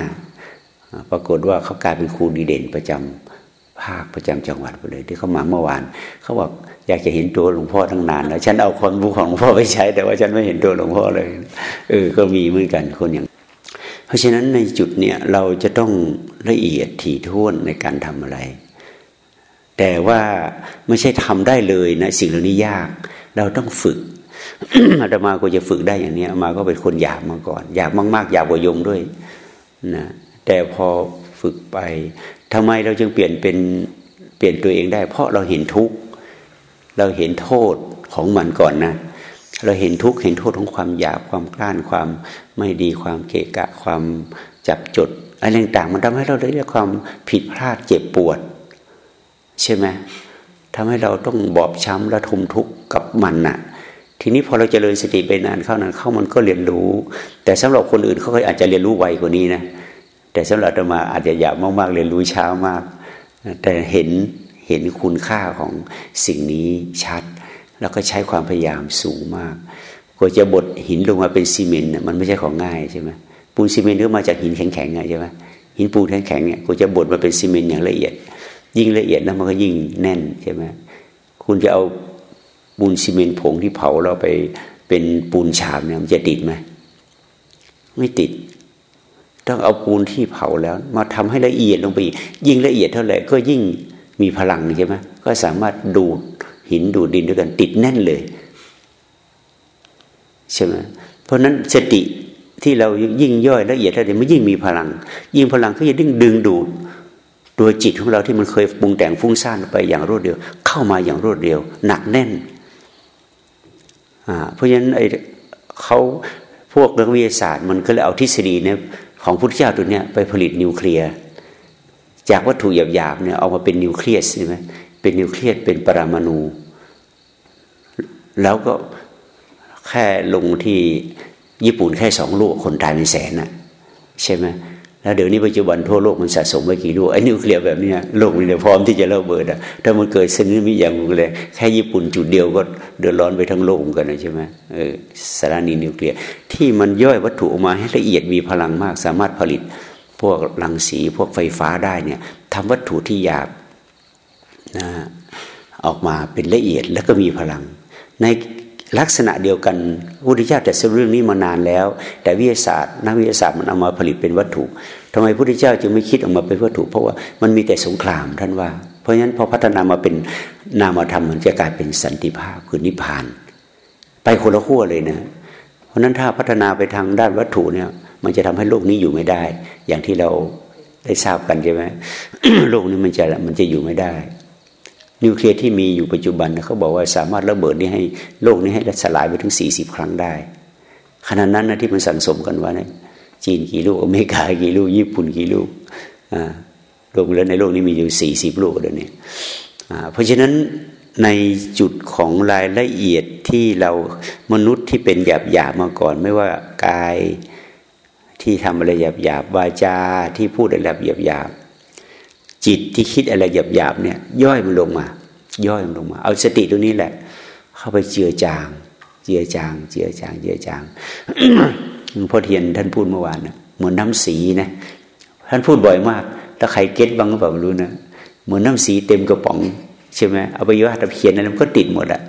ปรากฏว่าเขากลายเป็นครูดีเด่นประจำ ภาคประจำจังหวัดไปเลย ที่เขามาเมื่อวาน เขาบอกอยากจะเห็นตัวหลวงพ่อทั้งนานแล้วฉันเอาความรู้ของหลวงพ่อไปใช้ แต่ว่าฉันไม่เห็นตัวหลวงพ่อเลยเออก็มีเหมือนกันคนอย่าง เพราะฉะนั้นในจุดเนี้ยเราจะต้องละเอียดถี่ถ้วนในการทำอะไร แต่ว่าไม่ใช่ทำได้เลยนะสิ่งเหล่านี้ยาก เราต้องฝึกอาตมาก็จะฝึกได้อย่างนี้มาก็เป็นคนอยากมาก่อน อยากมาก ๆ อยากกว่ายมด้วยนะแต่พอฝึกไป ทำไมเราจึงเปลี่ยนเป็นเปลี่ยนตัวเองได้ เพราะเราเห็นทุกข์เราเห็นโทษของมันก่อนนะเราเห็นทุกข์เห็นโทษของความอยากความกล้านความไม่ดีความเกะกะความจับจดอะไรต่างๆมันทำให้เราได้เรียกความผิดพลาดเจ็บปวด ใช่ไหมทำให้เราต้องบอบช้ำและทุมทุกข์กับมันนะ่ะ ทีนี้พอเราจเจริญสติไปนานเข้านานเข้ามันก็เรียนรู้ แต่สำหรับคนอื่นเขาอาจจะเรียนรู้ไวกว่านี้นะ แต่สำหรับธรรมาอาจจะอยากมาก ๆ เรียนรู้ช้ามาก แต่เห็นเห็นคุณค่าของสิ่งนี้ชัด แล้วก็ใช้ความพยายามสูงมากกว่าจะบดหินลงมาเป็นซีเมนต์มันไม่ใช่ของง่ายใช่ไหมปูนซีเมนต์ก็มาจากหินแข็งๆใช่ไหมหินปูนแข็งๆเนี่ยกว่าจะบดมาเป็นซีเมนต์อย่างละเอียด ยิ่งละเอียดแล้วมันก็ยิ่งแน่นใช่ไหมคุณจะเอาปูนซีเมนต์ผงที่เผาเราไปเป็นปูนฉาบเนี่ยมันจะติดไหมไม่ติด ต้องเอาปูนที่เผาแล้ว มาทำให้ละเอียดลงไปยิ่งละเอียดเท่าไหร่ก็ยิ่งมีพลังใช่ไหมก็สามารถดูดหินดูดดินด้วยกันติดแน่นเลยใช่ไหมเพราะนั้นสติที่เรายิ่งย่อยละเอียดเท่าไหร่มันยิ่งมีพลัง ยิ่งพลังก็จะดึงดึงดูดตัวจิตของเราที่มันเคยปรุงแต่งฟุ้งซ่านไปอย่างรวดเดียวเข้ามาอย่างรวดเดียวหนักแน่นเพราะฉะนั้นไอ้เขาพวกนักวิทยาศาสตร์มันก็เลยเอาทฤษฎีเนี่ย ของพุทธเจ้าตัวเนี้ยไปผลิตนิวเคลียร์จากวัตถุหยาบๆเนี่ยเอามาเป็นนิวเคลียสใช่ไหมเป็นนิวเคลียสเป็นปรามาณูแล้วก็แค่ลงที่ญี่ปุ่นแค่สองลูกคนตายเป็นแสนน่ะใช่ไหม แล้วเดี๋ยวนี้ปัจจุบันทั่วโลกมันสะสมไปกี่ลูกไอ้นิวเคลียร์แบบนี้โลกมันเนี่ยพร้อมที่จะระเบิดอะถ้ามันเกิดสึนามิอย่างเลย แค่ญี่ปุ่นจุดเดียวก็เดือดร้อนไปทั้งโลกกันนะใช่ไหมเออสารนีนิวเคลียร์ที่มันย่อยวัตถุออกมาให้ละเอียดมีพลังมาก สามารถผลิต พวกรังสีพวกไฟฟ้าได้เนี่ยทำวัตถุที่หยาบนะออกมาเป็นละเอียดแล้วก็มีพลัง ใน ลักษณะเดียวกันพุทธเจ้าแต่เรื่องนี้มานานแล้ว แต่วิทยาศาสตร์ นักวิทยาศาสตร์มันเอามาผลิตเป็นวัตถุทำไมพุทธเจ้าจึงไม่คิดออกมาเป็นวัตถุ เพราะว่ามันมีแต่สงครามท่านว่า เพราะฉะนั้นพอพัฒนามาเป็นนามธรรมมันจะกลายเป็นสันติภาพคือนิพพาน ไปคนละขั้วเลยนะ เพราะนั้นถ้าพัฒนาไปทางด้านวัตถุเนี่ย มันจะทำให้โลกนี้อยู่ไม่ได้ อย่างที่เราได้ทราบกันใช่ไหมโลกนี้มันจะมันจะอยู่ไม่ได้ นิวเคลียร์ที่มีอยู่ปัจจุบันเขาบอกว่าสามารถระเบิดนี้ให้โลกนี้ให้สลายไปถึงสี่สิบครั้งได้ขนาดนั้นนะที่มันสั่งสมกันว่านะจีนกี่ลูกอเมริกากี่ลูกญี่ปุ่นกี่ลูกอ่ารวมแล้วในโลกนี้มีอยู่สี่สิบลูกเดี๋ยวนี้เพราะฉะนั้นในจุดของรายละเอียดที่เรามนุษย์ที่เป็นหยาบหยาบมาก่อน ไม่ว่ากายที่ทำอะไรหยาบหยาบวาจาที่พูดอะไรหยาบหยาบ จิตที่คิดอะไรหยาบหยาบเนี่ย ย่อยมันลงมา ย่อยมันลงมา เอาสติตรงนี้แหละ เข้าไปเจือจาง เจือจาง เจือจาง เจือจางพ่อเทียนท่านพูดเมื่อวานนะเหมือนน้ำสีนะท่านพูดบ่อยมากถ้าใครเก็ตบ้างก็แบบรู้นะเหมือนน้าสีเต็มกระป๋องใช่ไหมเอาไปยวาตะเพียนอะไรมันก็ติดหมดอะ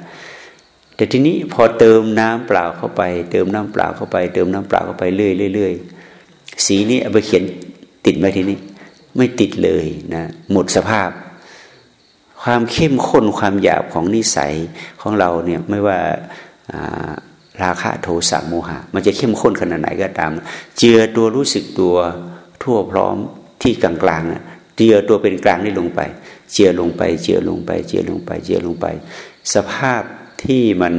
แต่ทีนี้พอเติมน้ำเปล่าเข้าไป เติมน้ำเปล่าเข้าไป เติมน้ำเปล่าเข้าไปเรื่อยเรื่อยสีนี้เอาไปเขียนติดไหมทีนี้ ไม่ติดเลยนะหมดสภาพ ความเข้มข้นความหยาบของนิสัยของเราเนี่ยไม่ว่าราคะโทสะโมหะ มันจะเข้มข้นขนาดไหนก็ตาม เจือตัวรู้สึกตัวทั่วพร้อมที่กลางๆเจือตัวเป็นกลางนี่ลงไป เจือลงไปเจือลงไป เจือลงไป เจือลงไป สภาพที่มัน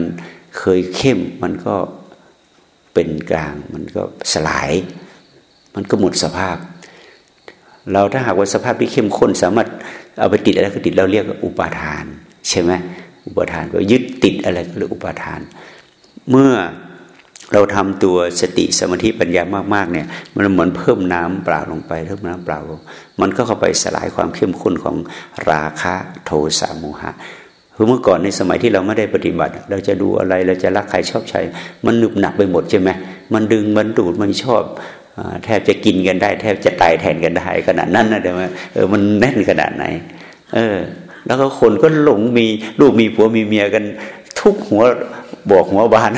เคยเข้มมันก็เป็นกลาง มันก็สลาย มันก็หมดสภาพ เราถ้าหากว่าสภาพที่เข้มข้น สามารถเอาไปติดอะไรก็ติดเราเรียกอุปาทาน ใช่ไหมอุปาทานว่ายึดติดอะไรก็เรียกอุปาทาน เมื่อเราทำตัวสติสมาธิปัญญามากๆเนี่ย มันเหมือนเพิ่มน้ำเปล่าลงไปเพิ่มน้ำเปล่าลงมันก็เข้าไปสลายความเข้มข้นของราคะโทสะโมหะคือเมื่อก่อนในสมัยที่เราไม่ได้ปฏิบัติ เราจะดูอะไรเราจะรักใครชอบใช้มันหนึบหนักไปหมดใช่ไหมมันดึงมันดูดมันชอบ แทบจะกินกันได้ แทบจะตายแทนกันได้ขนาดนั้นนะเดี๋ยวเออมันแน่นขนาดไหน เออ แล้วก็คนก็หลงมีลูกมีผัวมีเมียกัน ทุกหัวบอกหัวบาน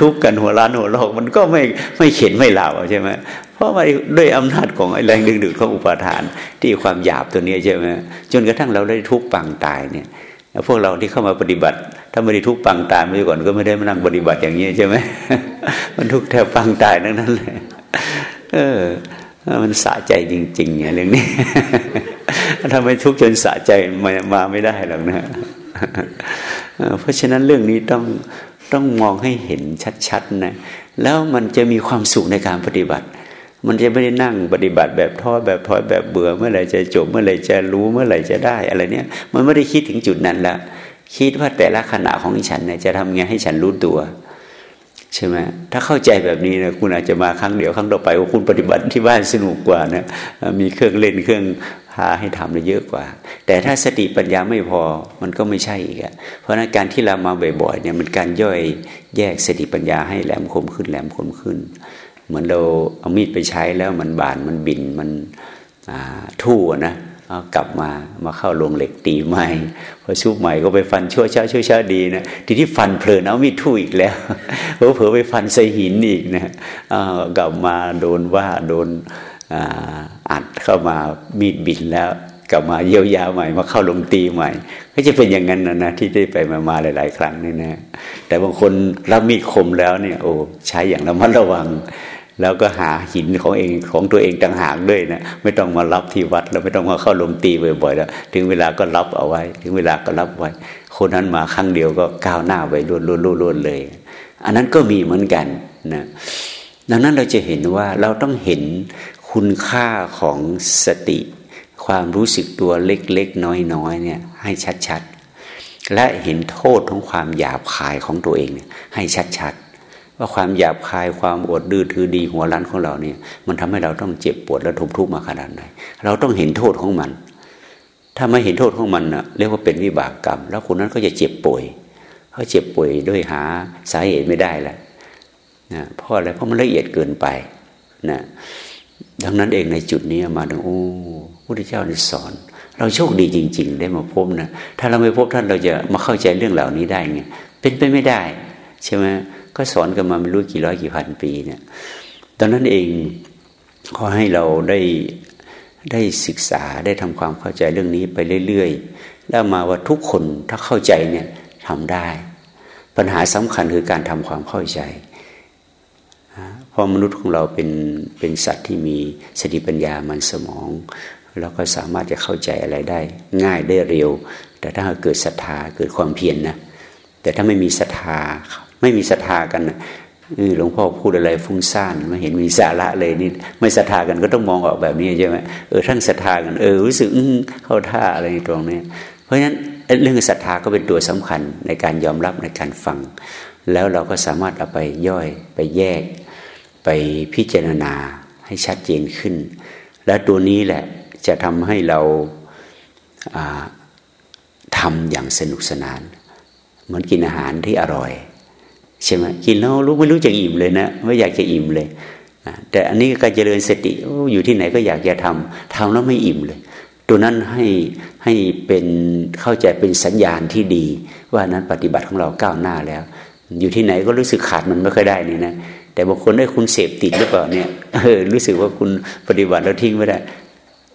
ทุกกันหัวล้านหัวโลกมันก็ไม่ไม่เข็นไม่หล่าใช่ไหมเพราะว่าด้วยอำนาจของไอ้แรงดึงดูดของอุปาทาน ที่ความหยาบตัวนี้ใช่ไหมจนกระทั่งเราได้ทุกปังตายเนี่ยพวกเราที่เข้ามาปฏิบัติ ถ้าไม่ได้ทุกปังตายมาก่อนก็ไม่ได้มานั่งปฏิบัติอย่างนี้ใช่ไหมมันทุกแทบปังตายนั่นนั่นเลย เออ มันสะใจจริงๆเนี่ยเรื่องนี้ถ้าไมทุกข์จนสะใจมามาไม่ได้หรอกนะเพราะฉะนั้นเรื่องนี้ต้องต้องมองให้เห็นชัดๆนะ แล้วมันจะมีความสุขในการปฏิบัติ มันจะไม่ได้นั่งปฏิบัติแบบท้อแบบท้อแบบเบื่อเมื่อไหร่จะจบเมื่อไหร่จะรู้เมื่อไหร่จะได้ อะไรเนี้ยมันไม่ได้คิดถึงจุดนั้นละคิดว่าแต่ละขณะของฉันเนี่ยจะทำไงให้ฉันรู้ตัว ใช่ไหมถ้าเข้าใจแบบนี้นะคุณอาจจะมาครั้งเดียวครั้งต่อไปว่าคุณปฏิบัติที่บ้านสนุกกว่านะมีเครื่องเล่นเครื่องหาให้ทำได้เยอะกว่า แต่ถ้าสติปัญญาไม่พอมันก็ไม่ใช่อีกอะเพราะนั้นการที่เรามาบ่อยๆเนี่ยมันการย่อยแยกสติปัญญาให้แหลมคมขึ้นแหลมคมขึ้น เหมือนเราเอามีดไปใช้แล้วมันบานมันบินมันทู่นะ กลับมามาเข้าลงเหล็กตีใหม่พอชุบใหม่ก็ไปฟันชั่วช้าชั่วช้าดีนะทีที่ฟันเพลินเอามีดทู่อีกแล้วเผลอเผลอไปฟันใส่หินอีกนะกลับมาโดนว่าโดนอัดเข้ามามีดบินแล้วกลับมาเยียวยาใหม่มาเข้าลงตีใหม่ ก็จะเป็นอย่างนั้นนะนะที่ได้ไปมามาหลาย ๆ ครั้งนี่นะแต่บางคนรับมีดคมแล้วเนี่ยโอ้ใช้อย่างระมัดระวัง แล้วก็หาหินของเองของตัวเองต่างหากด้วยนะไม่ต้องมารับที่วัดแล้วไม่ต้องมาเข้าลงตีบ่อยๆแล้วถึงเวลาก็รับเอาไว้ ถึงเวลาก็รับไว้ คนนั้นมาครั้งเดียวก็ก้าวหน้าไปล้วนๆๆเลย อันนั้นก็มีเหมือนกันนะดังนั้นเราจะเห็นว่าเราต้องเห็นคุณค่าของสติ ความรู้สึกตัวเล็กๆ น้อยๆเนี่ยให้ชัดๆ และเห็นโทษของความหยาบคายของตัวเองให้ชัดๆ ว่าความหยาบคายความอดดื้อถือดีหัวรั้นของเราเนี่ย มันทำให้เราต้องเจ็บปวดและทุกทุกข์มาขนาดไหนเราต้องเห็นโทษของมัน ถ้าไม่เห็นโทษของมันนะเรียกว่าเป็นวิบากกรรม แล้วคนนั้นก็จะเจ็บป่วยเขาเจ็บป่วยด้วยหาสาเหตุไม่ได้แหละนะเพราะอะไรเพราะมันละเอียดเกินไปนะดังนั้นเองในจุดนี้มาถึงโอ้พุทธเจ้าสอน เราโชคดีจริง ๆ ได้มาพบนะถ้าเราไม่พบท่านเราจะมาเข้าใจเรื่องเหล่านี้ได้ไงเป็นไปไม่ได้ ใช่ไหม ก็สอนกันมาไม่รู้กี่ร้อยกี่พันปีเนี่ยตอนนั้นเองขอให้เราได้ได้ศึกษาได้ทำความเข้าใจเรื่องนี้ไปเรื่อยๆ แล้วมาว่าทุกคนถ้าเข้าใจเนี่ยทำได้ ปัญหาสำคัญคือการทำความเข้าใจเพราะมนุษย์ของเราเป็นเป็นสัตว์ที่มีสติปัญญามันสมอง แล้วก็สามารถจะเข้าใจอะไรได้ ง่ายได้เร็ว แต่ถ้าเกิดศรัทธาเกิดความเพียรนนะแต่ถ้าไม่มีศรัทธา ไม่มีศรัทธากันหลวงพ่อพูดอะไรฟุ้งซ่านไม่เห็นมีสาระเลยนี่ไม่ศรัทธากันก็ต้องมองออกแบบนี้ใช่ไหมเออทั้งศรัทธากันเออรู้สึกเข้าท่าอะไรตรงนี้เพราะฉะนั้นเรื่องศรัทธาก็เป็นตัวสำคัญในการยอมรับในการฟัง แล้วเราก็สามารถเอาไปย่อยไปแยก ไปพิจารณาให้ชัดเจนขึ้น และตัวนี้แหละจะทำให้เราทำอย่างสนุกสนาน เหมือนกินอาหารที่อร่อย ใช่ไหมกินแล้วรู้ไม่รู้จะอิ่มเลยนะไม่อยากจะอิ่มเลยแต่อันนี้การเจริญสติอยู่ที่ไหนก็อยากจะทำทำแล้วไม่อิ่มเลย ตัวนั้นให้ให้เป็นเข้าใจเป็นสัญญาณที่ดี ว่านั้นปฏิบัติของเราก้าวหน้าแล้ว อยู่ที่ไหนก็รู้สึกขาดมันไม่ค่อยได้นี่นะแต่บางคนได้คุณเสพติดหรือเปล่าเนี่ยเออรู้สึกว่าคุณปฏิบัติแล้วทิ้งไม่ได้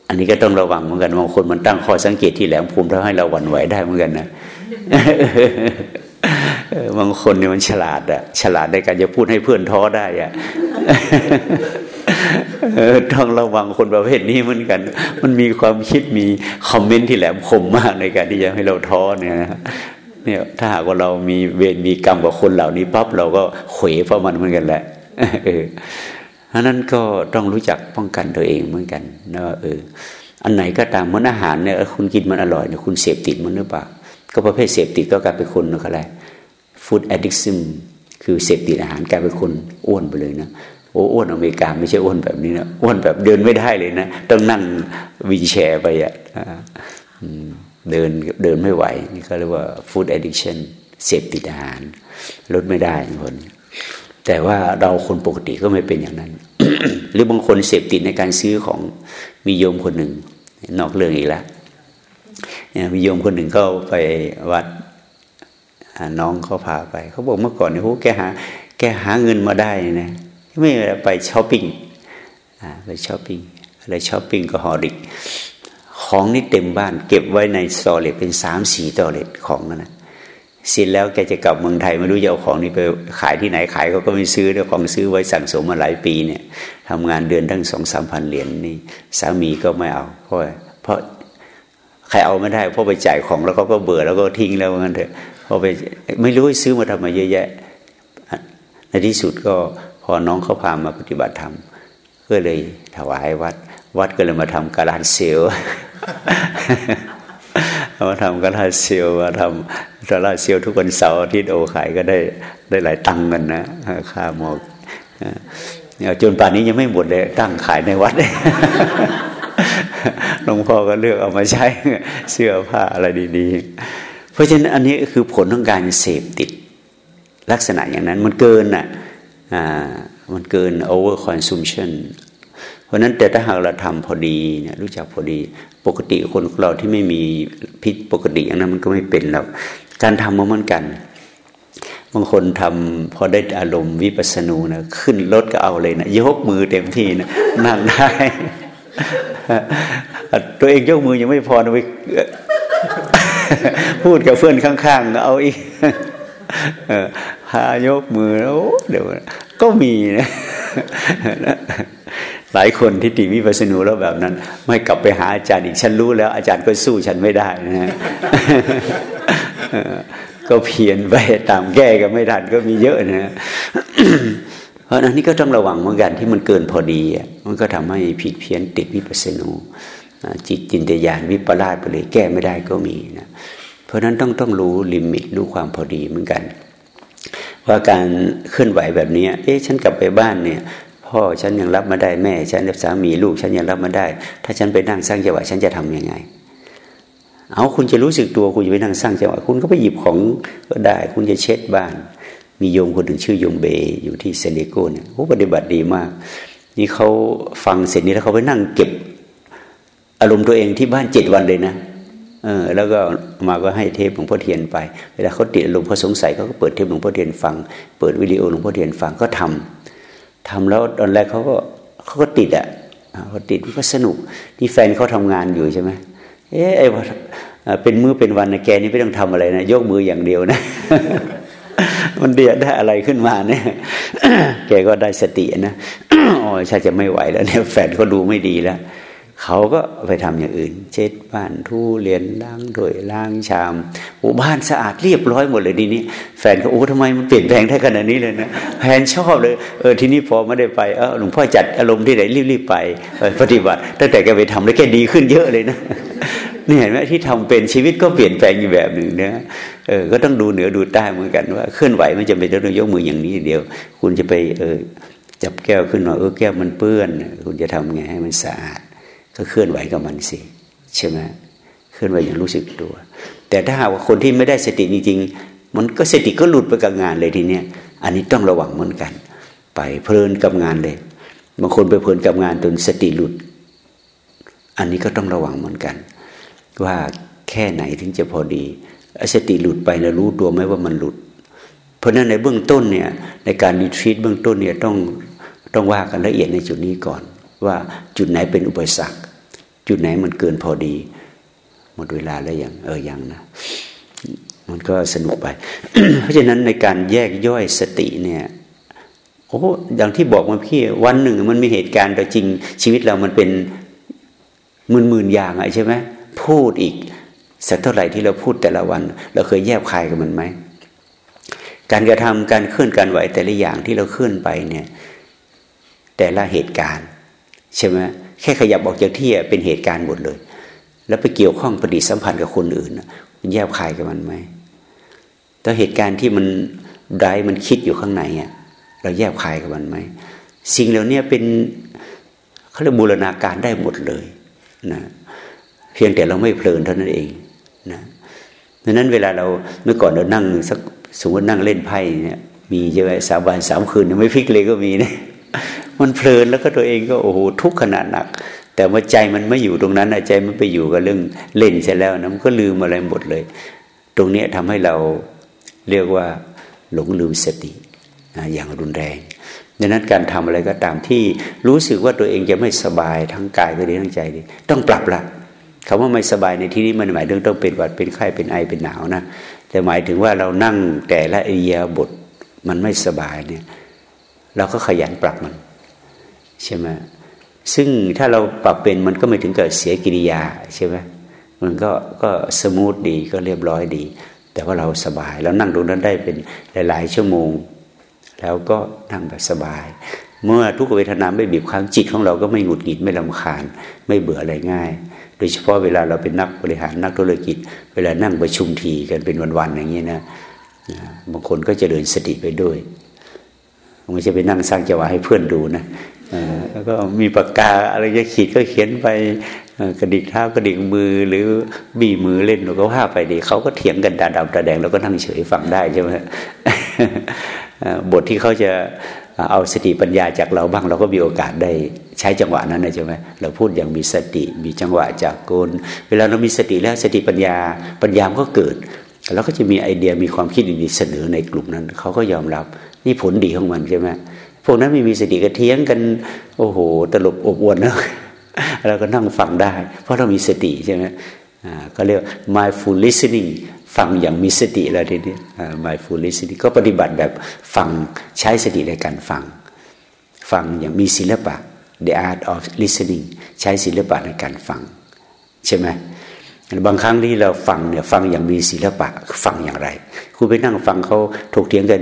อันนี้ก็ต้องระวังเหมือนกันบางคนมันตั้งข้อสังเกตที่แหลมภูมิทำให้เราหวั่นไหวได้เหมือนกันนะ บางคนเนี่ยมันฉลาดอะฉลาดในการจะพูดให้เพื่อนท้อได้อะต้องระวังคนประเภทนี้เหมือนกัน มันมีความคิดมีคอมเมนต์ที่แหลมคมมากในการที่จะให้เราท้อเนี่ยเนี่ยถ้าหากว่าเรามีเวรมีกรรมกับคนเหล่านี้ปั๊บเราก็เขวเพราะมันเหมือนกันแหละเออราะนั้นก็ต้องรู้จักป้องกันตัวเองเหมือนกันนะเออ อันไหนก็ตามมันอาหารเนี่ยคุณกินมันอร่อยเนี่ยคุณเสพติดมันหรือเปล่าก็ประเภทเสพติดก็กลายเป็นคนอะไร ฟู้ดแอดดิกซึมคือเสพติดอาหารกลายเป็นคนอ้วนไปเลยนะโอ้อ้วนอเมริกาไม่ใช่อ้วนแบบนี้นะอ้วนแบบเดินไม่ได้เลยนะต้องนั่งวีแชร์ไปอะเดินเดินไม่ไหวนี่ก็เรียกว่า food addiction เสพติดอาหารลดไม่ได้คนแต่ว่าเราคนปกติก็ไม่เป็นอย่างนั้น หรือบางคนเสพติดในการซื้อของมีโยมคนหนึ่ง นอกเรื่องอีกแล้วมีโยมคนหนึ่งก็ไปวัด น้องเขาพาไป เขาบอกเมื่อก่อนเนี่ยโหแกหาแกหาเงินมาได้นะไม่ไปช้อปปิ้งไปช้อปปิ้งอะไรช้อปปิ้งก็ฮอริกของนี่เต็มบ้าน เก็บไว้ใน storage เป็นสามสี่ storage ของนั่นนะเสร็จแล้วแกจะกลับเมืองไทยไม่รู้จะเอาของนี้ไปขายที่ไหนขายเขาก็ไม่ซื้อด้วยของซื้อไว้สั่งสมมาหลายปีเนี่ยทำงานเดือนตั้งสองสามพันเหรียญนี่สามีก็ไม่เอาเพราะเพราะใครเอาไม่ได้เพราะไปจ่ายของแล้วก็ก็เบื่อแล้วก็ทิ้งแล้วงั้นเถอะ พอไปไม่รู้ซื้อมาทำมาเยอะแยะ ในที่สุดก็พอน้องเขาพามาปฏิบัติธรรมก็เลยถวายวัด วัดก็เลยมาทำการานเซลมาทำกระลาเซียวมาทำกระลาเซียวทุกวันเสาร์ทิตย์โอขายก็ได้ได้หลายตังค์กันนะค่าหมอกจนป่านนี้ยังไม่หมดเลย ตั้งขายในวัดหลวงพ่อก็เลือกเอามาใช้เสื้อผ้าอะไรดี ๆ เพราะฉะนั้นอันนี้คือผลของการเสพติด ลักษณะอย่างนั้นมันเกินอะมันเกิน over consumption เพราะนั้นแต่ถ้าหากเราทำพอดีเนี่ยรู้จักพอดีปกติคนเราที่ไม่มีพิษปกติอย่างนั้นมันก็ไม่เป็นหรอกการทำมันเหมือนกัน บางคนทำพอได้อารมณ์วิปัสสนูนะขึ้นรถก็เอาเลยนะยกมือเต็มที่นะนั่งได้ตัวเองยกมือยังไม่พอนะไป พูดกับเพื่อนข้างๆ เอาอีกหายกมือแล้วเดี๋ยวก็มีนะหลายคนที่ตีวิปัสสนูแล้วแบบนั้น ไม่กลับไปหาอาจารย์อีกฉันรู้แล้ว อาจารย์ก็สู้ฉันไม่ได้นะฮะก็เพียนไปตามแก้ก็ไม่ทันก็มีเยอะนะเพราะนั้นนี่ก็ต้องระวังเหมือนกันที่มันเกินพอดีมันก็ทำให้ผิดเพี้ยนติดวิปัสสนูจิตจินตยานวิปลาสไปเลยแก้ไม่ได้ก็มีนะ เพราะนั้นต้องต้องรู้ลิมิตรู้ความพอดีเหมือนกัน ว่าการเคลื่อนไหวแบบนี้เอ๊ะฉันกลับไปบ้านเนี่ยพ่อฉันยังรับมาได้แม่ฉันสามีลูกฉันยังรับมาได้ ถ้าฉันไปนั่งสร้างจังหวะฉันจะทำยังไง เอาคุณจะรู้สึกตัวคุณจะไปนั่งสร้างจังหวะคุณก็ไปหยิบของก็ได้ คุณจะเช็ดบ้าน มีโยมคนหนึ่งชื่อโยมเบอยู่ที่ซานดิเอโกเนี่ยเขาปฏิบัติดีมาก นี่เขาฟังเสร็จนี้แล้วเขาไปนั่งเก็บ อารมณ์ตัวเองที่บ้านเจ็ดวันเลยนะ เออแล้วก็มาก็ให้เทปหลวงพ่อเทียนไป เวลาเขาติดอารมณ์เขาสงสัยเขาก็เปิดเทปหลวงพ่อเทียนฟัง เปิดวิดีโอหลวงพ่อเทียนฟังก็ทำทำแล้วตอนแรกเขาก็เขาก็ติดอะเขาติดก็สนุกที่แฟนเขาทำงานอยู่ใช่ไหมเอ๊ะเป็นมือเป็นวันนะแกนี่ไม่ต้องทำอะไรนะยกมืออย่างเดียวนะ มันเดียดได้อะไรขึ้นมาเนี่ย แกก็ได้สตินะอ๋อชาจะไม่ไหวแล้วเนี่ยแฟนเขาดูไม่ดีแล้ว เขาก็ไปทำอย่างอื่น เช็ดบ้านทูเรียนล้างถ้วยล้างชามโอ้บ้านสะอาดเรียบร้อยหมดเลยทีนี้แฟนก็โอ้ทำไมมันเปลี่ยนแปลงได้ขนาดนี้เลยนะแฟนชอบเลยเออทีนี้พอไม่ได้ไปเออหลวงพ่อจัดอารมณ์ที่ไหนรีบๆไปปฏิบัติตั้งแต่แกไปทำแล้วแกดีขึ้นเยอะเลยนะนี่เห็นไหมที่ทำเป็นชีวิตก็เปลี่ยนแปลงอยู่แบบหนึ่งนะเออก็ต้องดูเหนือดูใต้เหมือนกันว่าเคลื่อนไหวไม่จำเป็นต้องยกมืออย่างนี้เดียว คุณจะไปเออจับแก้วขึ้นมาเออแก้วมันเปื้อน คุณจะทำไงให้มันสะอาด ก็เคลื่อนไหวกับมันสิใช่ไหมเคลื่อนไหวอย่างรู้สึกตัว แต่ถ้าหากว่าคนที่ไม่ได้สติจริงๆ มันก็สติก็หลุดไปกับงานเลยทีเนี้ยอันนี้ต้องระวังเหมือนกัน ไปเพลินกับงานเลยบางคนไปเพลินกับงานจนสติหลุด อันนี้ก็ต้องระวังเหมือนกัน ว่าแค่ไหนถึงจะพอดีสติหลุดไปแล้วรู้ตัวไหมว่ามันหลุด เพราะนั้นในเบื้องต้นเนี่ยในการดีทรีตเบื้องต้นเนี่ยต้องต้องว่ากันละเอียดในจุดนี้ก่อน ว่าจุดไหนเป็นอุปสรรค จุดไหนมันเกินพอดี หมดเวลาแล้วยังเออยังนะ มันก็สนุกไป เพราะฉะนั้นในการแยกย่อยสติเนี่ยโอ้อย่างที่บอกมาพี่วันหนึ่งมันมีเหตุการณ์แต่จริง ชีวิตเรามันเป็นหมื่นหมื่นอย่างอะใช่ไหมพูดอีกสักเท่าไหร่ที่เราพูดแต่ละวัน เราเคยแยบคายกับมันไหมการกระทำการเคลื่อนการไหวแต่ละอย่างที่เราเคลื่อนไปเนี่ย แต่ละเหตุการณ์ ใช่ไหมแค่ขยับออกจากที่เป็นเหตุการณ์หมดเลย แล้วไปเกี่ยวข้องปฏิสัมพันธ์กับคนอื่นมันแยบคายกับมันไหมแต่เหตุการณ์ที่มันได้มันคิดอยู่ข้างในอะเราแยบคายกับมันไหมสิ่งเหล่านี้เป็นเขาเรียกบูรณาการได้หมดเลยนะเพียงแต่เราไม่เพลินเท่านั้นเองนะดังนั้นเวลาเราเมื่อก่อนเรานั่งสักสมมตินั่งเล่นไพ่เนี่ยมีใช่ไหมสามวันสามคืนไม่พลิกเลยก็มีนะ มันเพลินแล้วก็ตัวเองก็โอ้โหทุกขนาดหนัก แต่ว่าใจมันไม่อยู่ตรงนั้นใจมันไปอยู่กับเรื่องเล่นใช่แล้วนะมันก็ลืมอะไรหมดเลย ตรงนี้ทำให้เราเรียกว่าหลงลืมสติอย่างรุนแรงดังนั้นการทำอะไรก็ตามที่รู้สึกว่าตัวเองจะไม่สบายทั้งกายก็ดีทั้งใจดีต้องปรับละคำว่าไม่สบายในที่นี้มันหมายถึงต้องเป็นหวัดเป็นไข้เป็นไอเป็นหนาวนะแต่หมายถึงว่าเรานั่งแต่ละอิริยาบถมันไม่สบายเนี่ย เราก็ขยันปรับมัน ใช่ไหมซึ่งถ้าเราปรับเป็นมันก็ไม่ถึงกับเสียกิริยาใช่ไหมมันก็ก็ smooth ดีก็เรียบร้อยดี แต่ว่าเราสบายแล้วนั่งตรงนั้นได้เป็นหลาย ๆ ชั่วโมง แล้วก็นั่งแบบสบาย เมื่อทุกเวทนาไม่บีบคั้งจิตของเราก็ไม่หงุดหงิดไม่ลำคาญ ไม่เบื่ออะไรง่าย โดยเฉพาะเวลาเราเป็นนักบริหารนักธุรกิจ เวลานั่งประชุมทีกันเป็นวัน ๆ อย่างนี้นะบางคนก็จะเดินสติไปด้วยไม่ใช่ไปนั่งสร้างจังหวะให้เพื่อนดูนะ แล้วก็มีปากกาอะไรจะขีดก็เขียนไปกระดิกเท้ากระดิกมือหรือบีมือเล่นเราก็ว่าไปดีเขาก็เถียงกันตาดำตาแดงเราก็นั่งเฉยฟังได้ใช่ไหมบทที่เขาจะเอาสติปัญญาจากเราบ้างเราก็มีโอกาสได้ใช้จังหวะนั้นนะใช่ไหมเราพูดอย่างมีสติมีจังหวะจากกนเวลาเรามีสติแล้วสติปัญญาปัญญามก็เกิดแล้วก็จะมีไอเดียมีความคิดดีๆเสนอในกลุ่มนั้นเขาก็ยอมรับนี่ผลดีของมันใช่ไหม พวกนั้นไม่มีสติกระเทียงกัน โอ้โหตลบอบอวนนะเราก็นั่งฟังได้ เพราะเรามีสติใช่ไหมอ่าก็เรียก mindful listening ฟังอย่างมีสติแล้วทีนี้ mindful listening ก็ปฏิบัติแบบฟังใช้สติในการฟัง ฟังอย่างมีศิลปะ the art of listening ใช้ศิลปะในการฟัง ใช่ไหม บางครั้งที่เราฟังเนี่ยฟังอย่างมีศิลปะฟังอย่างไรคุณไปนั่งฟังเขาถกเถียงกัน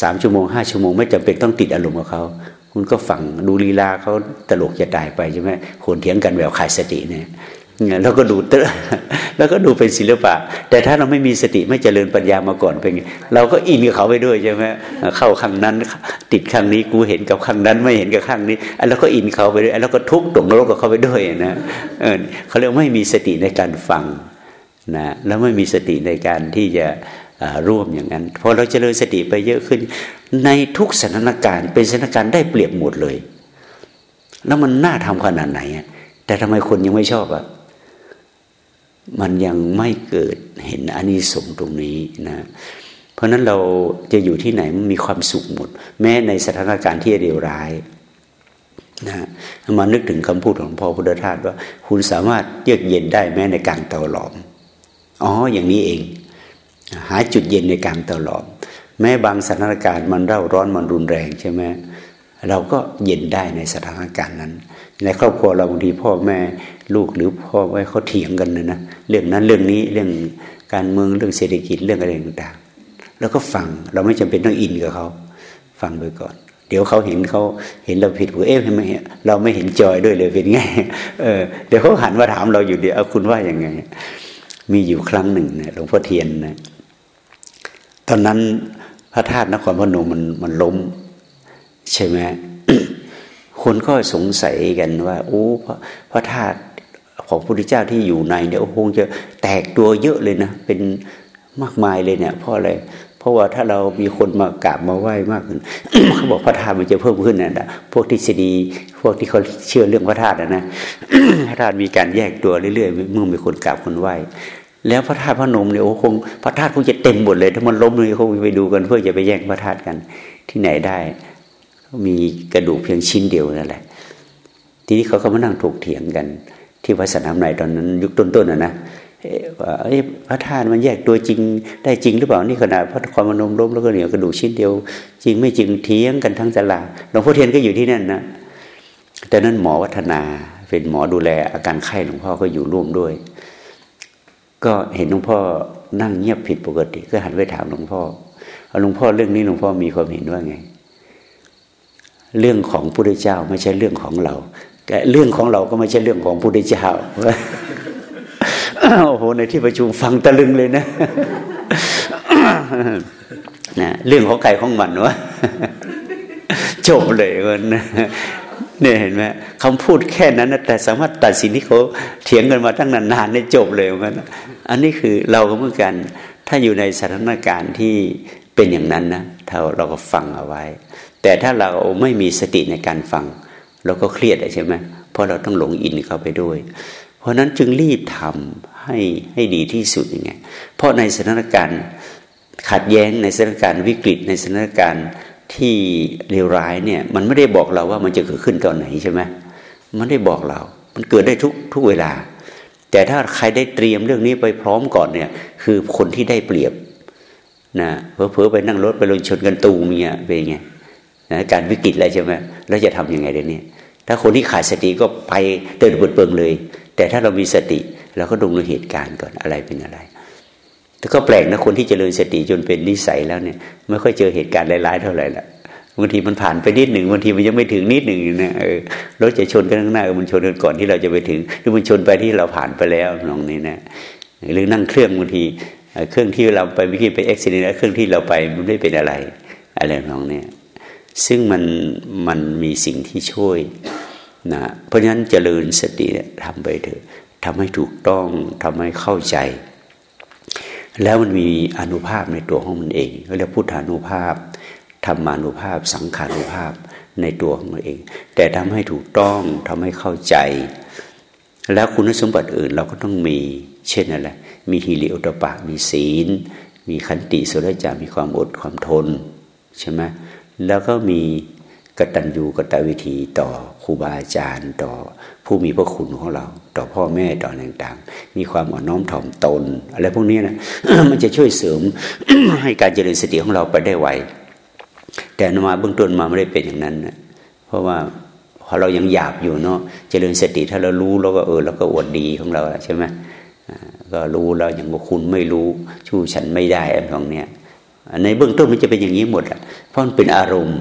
สามชั่วโมงห้าชั่วโมงไม่จำเป็นต้องติดอารมณ์กับเขาคุณก็ฟังดูลีลาเขาตลกจะตายไปใช่ไหมคนเถียงกันแบบขายสติเนี่ย แล้วก็ดูเตะแล้วก็ดูเป็นศิลปะ แต่ถ้าเราไม่มีสติไม่เจริญปัญญามาก่อนเป็นไงเราก็อินกับเขาไปด้วยใช่ไหมเข้าข้างนั้น ติดข้างนี้กูเห็นกับข้างนั้นไม่เห็นกับข้างนี้แล้วก็อินเขาไปด้วยแล้วก็ทุกข์ตกนรกกับเขาไปด้วยนะเออเขาเรียกไม่มีสติในการฟังนะแล้วไม่มีสติในการที่จะร่วมอย่างนั้นพอเราเจริญสติไปเยอะขึ้น ในทุกสถานการณ์เป็นสถานการณ์ได้เปรียบหมดเลย แล้วมันน่าทำขนาดไหนแต่ทำไมคนยังไม่ชอบอะ มันยังไม่เกิดเห็นอานิสงส์ตรงนี้นะ เพราะนั้นเราจะอยู่ที่ไหนมันมีความสุขหมด แม้ในสถานการณ์ที่เลวร้ายนะมานึกถึงคำพูดของพ่อพุทธทาสว่า คุณสามารถเยือกเย็นได้แม้ในการเตาหลอม อ๋ออย่างนี้เอง หาจุดเย็นในการเตาหลอม แม้บางสถานการณ์มันเร่าร้อนมันรุนแรงใช่ไหมเราก็เย็นได้ในสถานการณ์นั้น ในครอบครัวเราบางทีพ่อแม่ ลูกหรือพ่อแม่เขาเถียงกันเลยนะเรื่องนั้นเรื่องนี้เรื่องการเมืองเรื่องเศรษฐกิจเรื่องอะไรต่างๆ แล้วก็ฟังเราไม่จำเป็นต้องอินกับเขาฟังไปก่อน เดี๋ยวเขาเห็นเขาเห็นเราผิดเอ๊ะทำไมเราไม่เห็นจอยด้วยเลยเป็นไงเออเดี๋ยวเขาหันมาถามเราอยู่เดี๋ยวคุณว่าอย่างไง มีอยู่ครั้งหนึ่งเนี่ยหลวงพ่อเทียนนะตอนนั้นพระธาตุนครพนมมันมันล้ม ใช่ไหมคนก็สงสัยกันว่า โอ้พระพระธาตุ ของพระพุทธเจ้าที่อยู่ในเนี่ยคงจะแตกตัวเยอะเลยนะ เป็นมากมายเลยเนี่ยเพราะอะไรเพราะว่าถ้าเรามีคนมากราบมาไหว้มากขึ้นเขาบอกพระธาตุมันจะเพิ่มขึ้นนะพวกทฤษฎีพวกที่เขาเชื่อเรื่องพระธาตุนะพระธาตุมีการแยกตัวเรื่อยๆเมื่อมีคนกราบคนไหว้แล้วพระธาตุพระนมเนี่ยโอ้คงพระธาตุคงจะเต็มหมดเลย ถ้ามันล้มเลยคงไปดูกันเพื่อจะไปแย่งพระธาตุกันที่ไหนได้ มีกระดูกเพียงชิ้นเดียวนั่นแหละ ทีนี้เขาก็มานั่งถกเถียงกัน ที่วัดสนามในตอนนั้น ยุคต้นๆนะนะว่าพระธาตุมันแยกตัวจริงได้จริงหรือเปล่านี่ขนาดพระความนมล้มแล้วก็เหนียวกระดูกชิ้นเดียว จริงไม่จริงเถียงกันทั้งตลาดหลวงพ่อเทียนก็อยู่ที่นั่นนะแต่นั้นหมอวัฒนาเป็นหมอดูแลอาการไข้หลวงพ่อก็อยู่ร่วมด้วย ก็เห็นหลวงพ่อนั่งเงียบผิดปกติ ก็หันไปถามหลวงพ่อหลวงพ่อเรื่องนี้หลวงพ่อมีความเห็นว่าไง เรื่องของพระเจ้าไม่ใช่เรื่องของเรา เรื่องของเราก็ไม่ใช่เรื่องของพระเจ้าโอ้โหในที่ประชุมฟังตะลึงเลยนะนะเรื่องของใครของมันวะจบเลยมันเนี่ยเห็นไหมคำพูดแค่นั้นนะแต่สามารถตัดสินที่เขาเถียงกันมาตั้งนานๆได้จบเลยมันอันนี้คือเราก็เหมือนกัน ถ้าอยู่ในสถานการณ์ที่เป็นอย่างนั้นนะถ้าเราก็ฟังเอาไว้ แต่ถ้าเราไม่มีสติในการฟัง เราก็เครียดใช่ไหมเพราะเราต้องหลงอินเข้าไปด้วย เพราะนั้นจึงรีบทำให้ให้ดีที่สุดยังไง เพราะในสถานการณ์ขัดแย้งในสถานการณ์วิกฤตในสถานการณ์ที่เลวร้ายเนี่ย มันไม่ได้บอกเราว่ามันจะเกิดขึ้นตอนไหนใช่ไหมมันได้บอกเรา มันเกิดได้ทุกทุกเวลา แต่ถ้าใครได้เตรียมเรื่องนี้ไปพร้อมก่อนเนี่ย คือคนที่ได้เปรียบนะเพอเพอไปนั่งรถไปลงชนกันตูมเนี่ยเป็นไงนะการวิกฤตอะไรใช่ไหมแล้วจะทํำยังไงเดี๋ยวนี้ ถ้าคนที่ขาดสติก็ไปเตือนเปิดเปิงเลย แต่ถ้าเรามีสติเราก็ดูเหตุการณ์ก่อนอะไรเป็นอะไรแต่ก็แปลกนะคนที่เจริญสติจนเป็นนิสัยแล้วเนี่ยไม่ค่อยเจอเหตุการณ์ร้ายๆเท่าไหร่ละบางทีมันผ่านไปนิดหนึ่งบางทีมันยังไม่ถึงนิดหนึ่งนะเออรถจะชนกันข้างหน้ามันชนกันก่อนที่เราจะไปถึง หรือมันชนไปที่เราผ่านไปแล้วน้องนี่นะหรือนั่งเครื่องบางทีเครื่องที่เราไปเมื่อกี้ไปเอ็กซิเดนต์เครื่องที่เราไปมันไม่เป็นอะไรอะไรน้องเนี่ย ซึ่งมันมันมีสิ่งที่ช่วยนะเพราะฉะนั้นเจริญสติทำไปเถอะทำให้ถูกต้องทำให้เข้าใจ แล้วมันมีอนุภาพในตัวของมันเองเรียกพุทธานุภาพธรรมานุภาพ สังขานุภาพในตัวของมันเอง แต่ทำให้ถูกต้องทำให้เข้าใจ แล้วคุณสมบัติอื่นเราก็ต้องมี เช่นอะไรมีฮิริโอตปะ มีศีล มีขันติสุรจามีความอดความทนใช่ไหม แล้วก็มีกตัญญูกตวิธีต่อครูบาอาจารย์ ต่อผู้มีพระคุณของเรา ต่อพ่อแม่ต่อต่างๆ มีความอ่อนน้อมถ่อมตน อะไรพวกนี้นะมันจะช่วยเสริมให้การเจริญสติของเราไปได้ไวแต่นมาเบื้องต้นมาไม่ได้เป็นอย่างนั้นนะเพราะว่าพอเรายังหยาบอยู่เนาะเจริญสติถ้าเรารู้แล้วก็เออแล้วก็อวดดีของเราใช่ไหมก็รู้แล้วอย่างว่าคุณไม่รู้ชู้ฉันไม่ได้อะไรตรงเนี้ย ในเบื้องต้นมันจะเป็นอย่างนี้หมดอะเพราะมันเป็นอารมณ์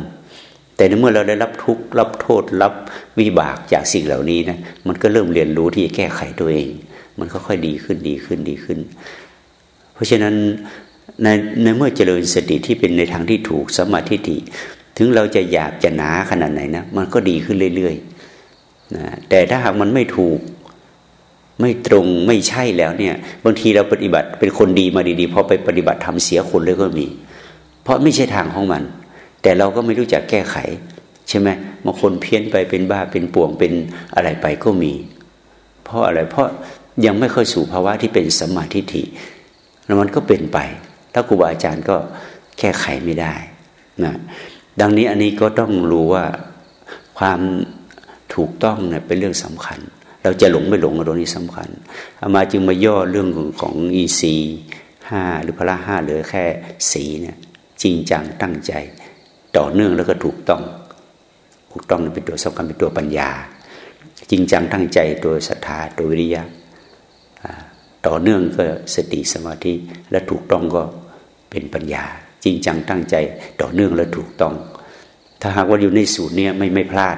แต่ในเมื่อเราได้รับทุกข์รับโทษรับวิบากจากสิ่งเหล่านี้นะมันก็เริ่มเรียนรู้ที่จะแก้ไขตัวเอง มันค่อยๆดีขึ้นดีขึ้นดีขึ้น เพราะฉะนั้นในในเมื่อเจริญสติที่เป็นในทางที่ถูกสมาธิิถึงเราจะหยาบจะหนาขนาดไหนนะมันก็ดีขึ้นเรื่อยๆนะแต่ถ้าหากมันไม่ถูก ไม่ตรงไม่ใช่แล้วเนี่ย บางทีเราปฏิบัติเป็นคนดีมาดีๆพอไปปฏิบัติทำเสียคนเลยก็มี เพราะไม่ใช่ทางของมัน แต่เราก็ไม่รู้จักแก้ไข ใช่ไหมบางคนเพี้ยนไปเป็นบ้าเป็นป่วงเป็นอะไรไปก็มี เพราะอะไรเพราะยังไม่ค่อยสู่ภาวะที่เป็นสมาธิฐิแล้วมันก็เป็นไป ถ้าครูบาอาจารย์ก็แก้ไขไม่ได้นะดังนี้อันนี้ก็ต้องรู้ว่าความถูกต้องเนะเป็นเรื่องสำคัญ เราจะหลงไม่หลงตรงนี้สำคัญอามาจึงมาย่อเรื่องของของอีซีห้าหรือพระห้าเหลือแค่สีเนี่ยจริงจังตั้งใจ ต่อเนื่องแล้วก็ถูกต้อง ถูกต้องเป็นตัวสำคัญเป็นตัวปัญญา จริงจังตั้งใจตัวศรัทธาตัววิริยะต่อเนื่องก็สติสมาธิและถูกต้องก็เป็นปัญญา จริงจังตั้งใจ ต่อเนื่องและถูกต้อง ถ้าหากว่าอยู่ในสูตรเนี้ไม่ไม่พลาด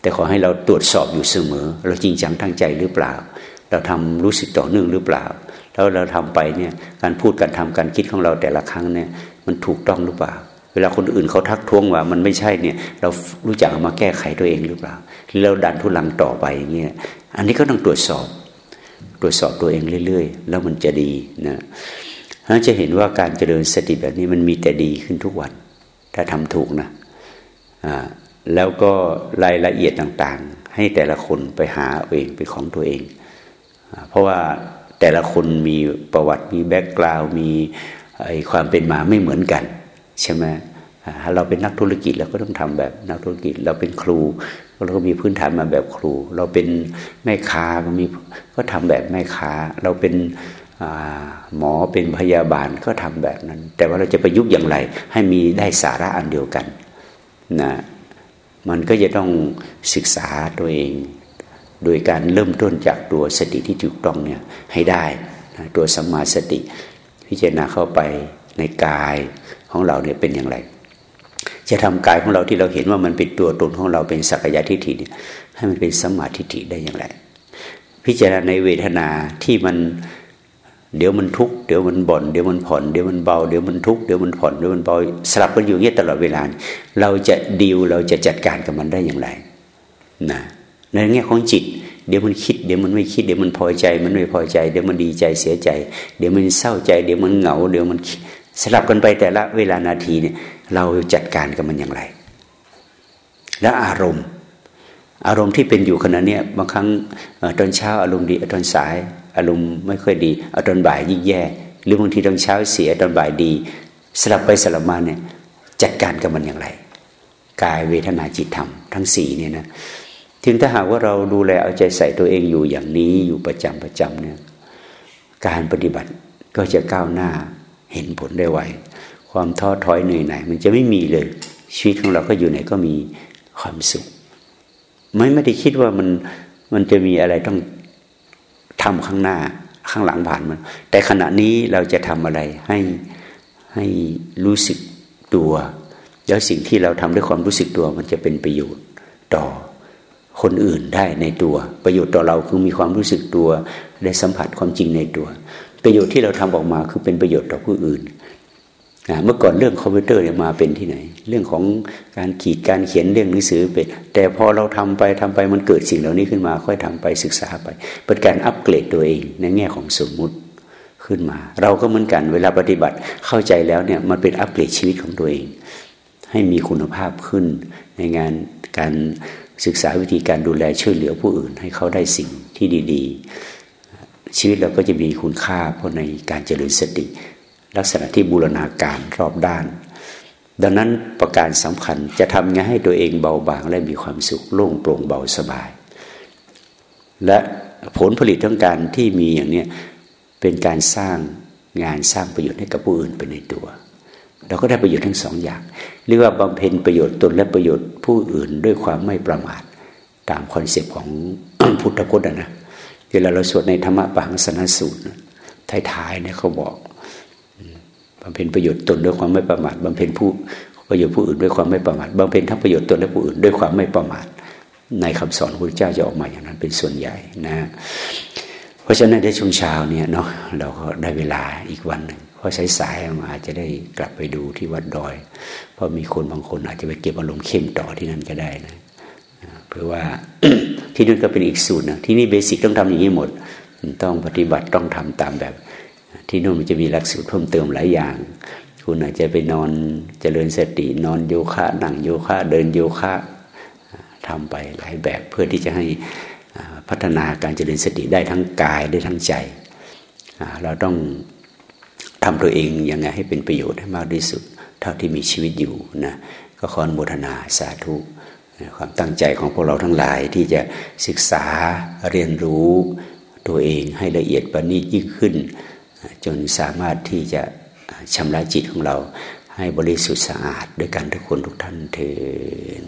แต่ขอให้เราตรวจสอบอยู่เสมอ เราจริงจังตั้งใจหรือเปล่า เราทำรู้สึกต่อเนื่องหรือเปล่า แล้วเราทำไปเนี่ยการพูดการทำการคิดของเราแต่ละครั้งเนี่ยมันถูกต้องหรือเปล่า เวลาคนอื่นเขาทักท้วงว่ามันไม่ใช่เนี่ยเรารู้จักมาแก้ไขตัวเองหรือเปล่าหรือเราดันทุลังต่อไปอย่างเงี้ยอันนี้ก็ต้องตรวจสอบ ตรวจสอบตัวเองเรื่อย ๆ แล้วมันจะดีนะเราจะเห็นว่าการเจริญสติแบบนี้มันมีแต่ดีขึ้นทุกวัน ถ้าทำถูกนะอ่า แล้วก็รายละเอียดต่างๆ ให้แต่ละคนไปหาเองเป็นของตัวเอง เพราะว่าแต่ละคนมีประวัติมีแบ็กกราวด์มีความเป็นมาไม่เหมือนกัน ใช่ไหมเราเป็นนักธุรกิจเราก็ต้องทำแบบนักธุรกิจ เราเป็นครูเราก็มีพื้นฐานมาแบบครู เราเป็นแม่ค้าก็มีก็ทำแบบแม่ค้า เราเป็นหมอเป็นพยาบาลก็ทำแบบนั้น แต่ว่าเราจะประยุกต์อย่างไร ให้มีได้สาระอันเดียวกันนะ มันก็จะต้องศึกษาตัวเอง โดยการเริ่มต้นจากตัวสติที่ถูกต้องเนี่ยให้ได้นะตัวสัมมาสติ พิจารณาเข้าไปในกายของเราเนี่ยเป็นอย่างไร จะทำกายของเราที่เราเห็นว่ามันเป็นตัวตนของเราเป็นสักยะทิฏฐิเนี่ยให้มันเป็นสมาธิฏฐิได้อย่างไร พิจารณาในเวทนาที่มัน เดี๋ยวมันทุกข์เดี๋ยวมันบ่นเดี๋ยวมันผ่อนเดี๋ยวมันเบาเดี๋ยวมันทุกข์เดี๋ยวมันผ่อนเดี๋ยวมันเบาสลับกันอยู่เงี้ยตลอดเวลา เราจะดีลเราจะจัดการกับมันได้อย่างไรนะในแง่ของจิต เดี๋ยวมันคิดเดี๋ยวมันไม่คิดเดี๋ยวมันพอใจ มันไม่พอใจ เดี๋ยวมันดีใจเสียใจ เดี๋ยวมันเศร้าใจ เดี๋ยวมันเหงา เดี๋ยวมันสลับกันไปแต่ละเวลานาทีเนี่ย เราจัดการกับมันอย่างไร และอารมณ์ อารมณ์ที่เป็นอยู่ขณะนี้บางครั้งตอนเช้าอารมณ์ดีตอนสาย อารมณ์ไม่ค่อยดีเอาตอนบ่ายยิ่งแย่ หรือบางทีตอนเช้าเสียตอนบ่ายดี สลับไปสลับมาเนี่ยจัดการกับมันอย่างไร กายเวทนาจิตธรรมทั้งสี่เนี่ยนะถึงถ้าหากว่าเราดูแลเอาใจใส่ตัวเองอยู่อย่างนี้อยู่ประจำประจำเนี่ยการปฏิบัติก็จะก้าวหน้าเห็นผลได้ไวความท้อถอยเหนื่อยหน่ายมันจะไม่มีเลย ชีวิตของเราก็อยู่ไหนก็มีความสุข ไม่ไม่ได้คิดว่ามันมันจะมีอะไรต้อง ทำข้างหน้าข้างหลังผ่านมัน แต่ขณะนี้เราจะทำอะไรให้ให้รู้สึกตัว แล้วสิ่งที่เราทำด้วยความรู้สึกตัวมันจะเป็นประโยชน์ต่อคนอื่นได้ในตัว ประโยชน์ต่อเราคือมีความรู้สึกตัวได้สัมผัสความจริงในตัว ประโยชน์ที่เราทำออกมาคือเป็นประโยชน์ต่อผู้อื่น เมื่อก่อนเรื่องคอมพิวเตอร์เนี่ยมาเป็นที่ไหน เรื่องของการขีดการเขียนเรื่องหนังสือเป็นแต่พอเราทำไปทำไปมันเกิดสิ่งเหล่านี้ขึ้นมา ค่อยทำไปศึกษาไป เป็นการอัปเกรดตัวเองในแง่ของสมมุติขึ้นมา เราก็เหมือนกันเวลาปฏิบัติเข้าใจแล้วเนี่ยมันเป็นอัปเกรดชีวิตของตัวเอง ให้มีคุณภาพขึ้นในงานการศึกษาวิธีการดูแลช่วยเหลือผู้อื่น ให้เขาได้สิ่งที่ดี ๆ ชีวิตเราก็จะมีคุณค่าเพราะในการเจริญสติ ลักษณะที่บูรณาการรอบด้าน ดังนั้นประการสำคัญจะทำไงให้ตัวเองเบาบางและมีความสุขโล่งโปร่งเบาสบาย และผลผลิตของการที่มีอย่างนี้เป็นการสร้างงานสร้างประโยชน์ให้กับผู้อื่นไปในตัว เราก็ได้ประโยชน์ทั้งสองอย่างเรียกว่าบำเพ็ญประโยชน์ตนและประโยชน์ผู้อื่นด้วยความไม่ประมาทตามคอนเซปต์ของพุทธพจน์นะเวลาเราสวดในธรรมะปหังสนสูตรท้ายๆเนี่ยเขาบอก บำเพ็ญประโยชน์ตนด้วยความไม่ประมาทบำเพ็ญผู้ประโยชน์ผู้อื่นด้วยความไม่ประมาทบำเพ็ญทั้งประโยชน์ตนและผู้อื่นด้วยความไม่ประมาท ในคำสอนพระเจ้าจะออกมาอย่างนั้นเป็นส่วนใหญ่นะ เพราะฉะนั้นในช่วงเช้าเนี่ยเนาะเราก็ได้เวลาอีกวันหนึ่งพอสายๆมาจะได้กลับไปดูที่วัดดอย เพราะมีคนบางคนอาจจะไปเก็บอารมณ์เข้มต่อที่นั่นก็ได้นะเพื่อว่าที่นั่นก็เป็นอีกสูตรนะที่นี่เบสิกต้องทำอย่างนี้หมด ต้องปฏิบัติต้องทำตามแบบ ที่นู่นมันจะมีหลักสูตรเพิ่มเติมหลายอย่าง คุณอาจจะไปนอนเจริญสตินอนโยคะนั่งโยคะเดินโยคะทำไปหลายแบบเพื่อที่จะให้พัฒนาการเจริญสติได้ทั้งกายได้ทั้งใจ เราต้องทำตัวเองยังไงให้เป็นประโยชน์ให้มากที่สุด เท่าที่มีชีวิตอยู่นะก็ขอนโมทนาสาธุความตั้งใจของพวกเราทั้งหลายที่จะศึกษาเรียนรู้ตัวเองให้ละเอียดประณีตยิ่งขึ้น จนสามารถที่จะชำระจิตของเราให้บริสุทธิ์สะอาดด้วยกันทุกคนทุกท่านเถิด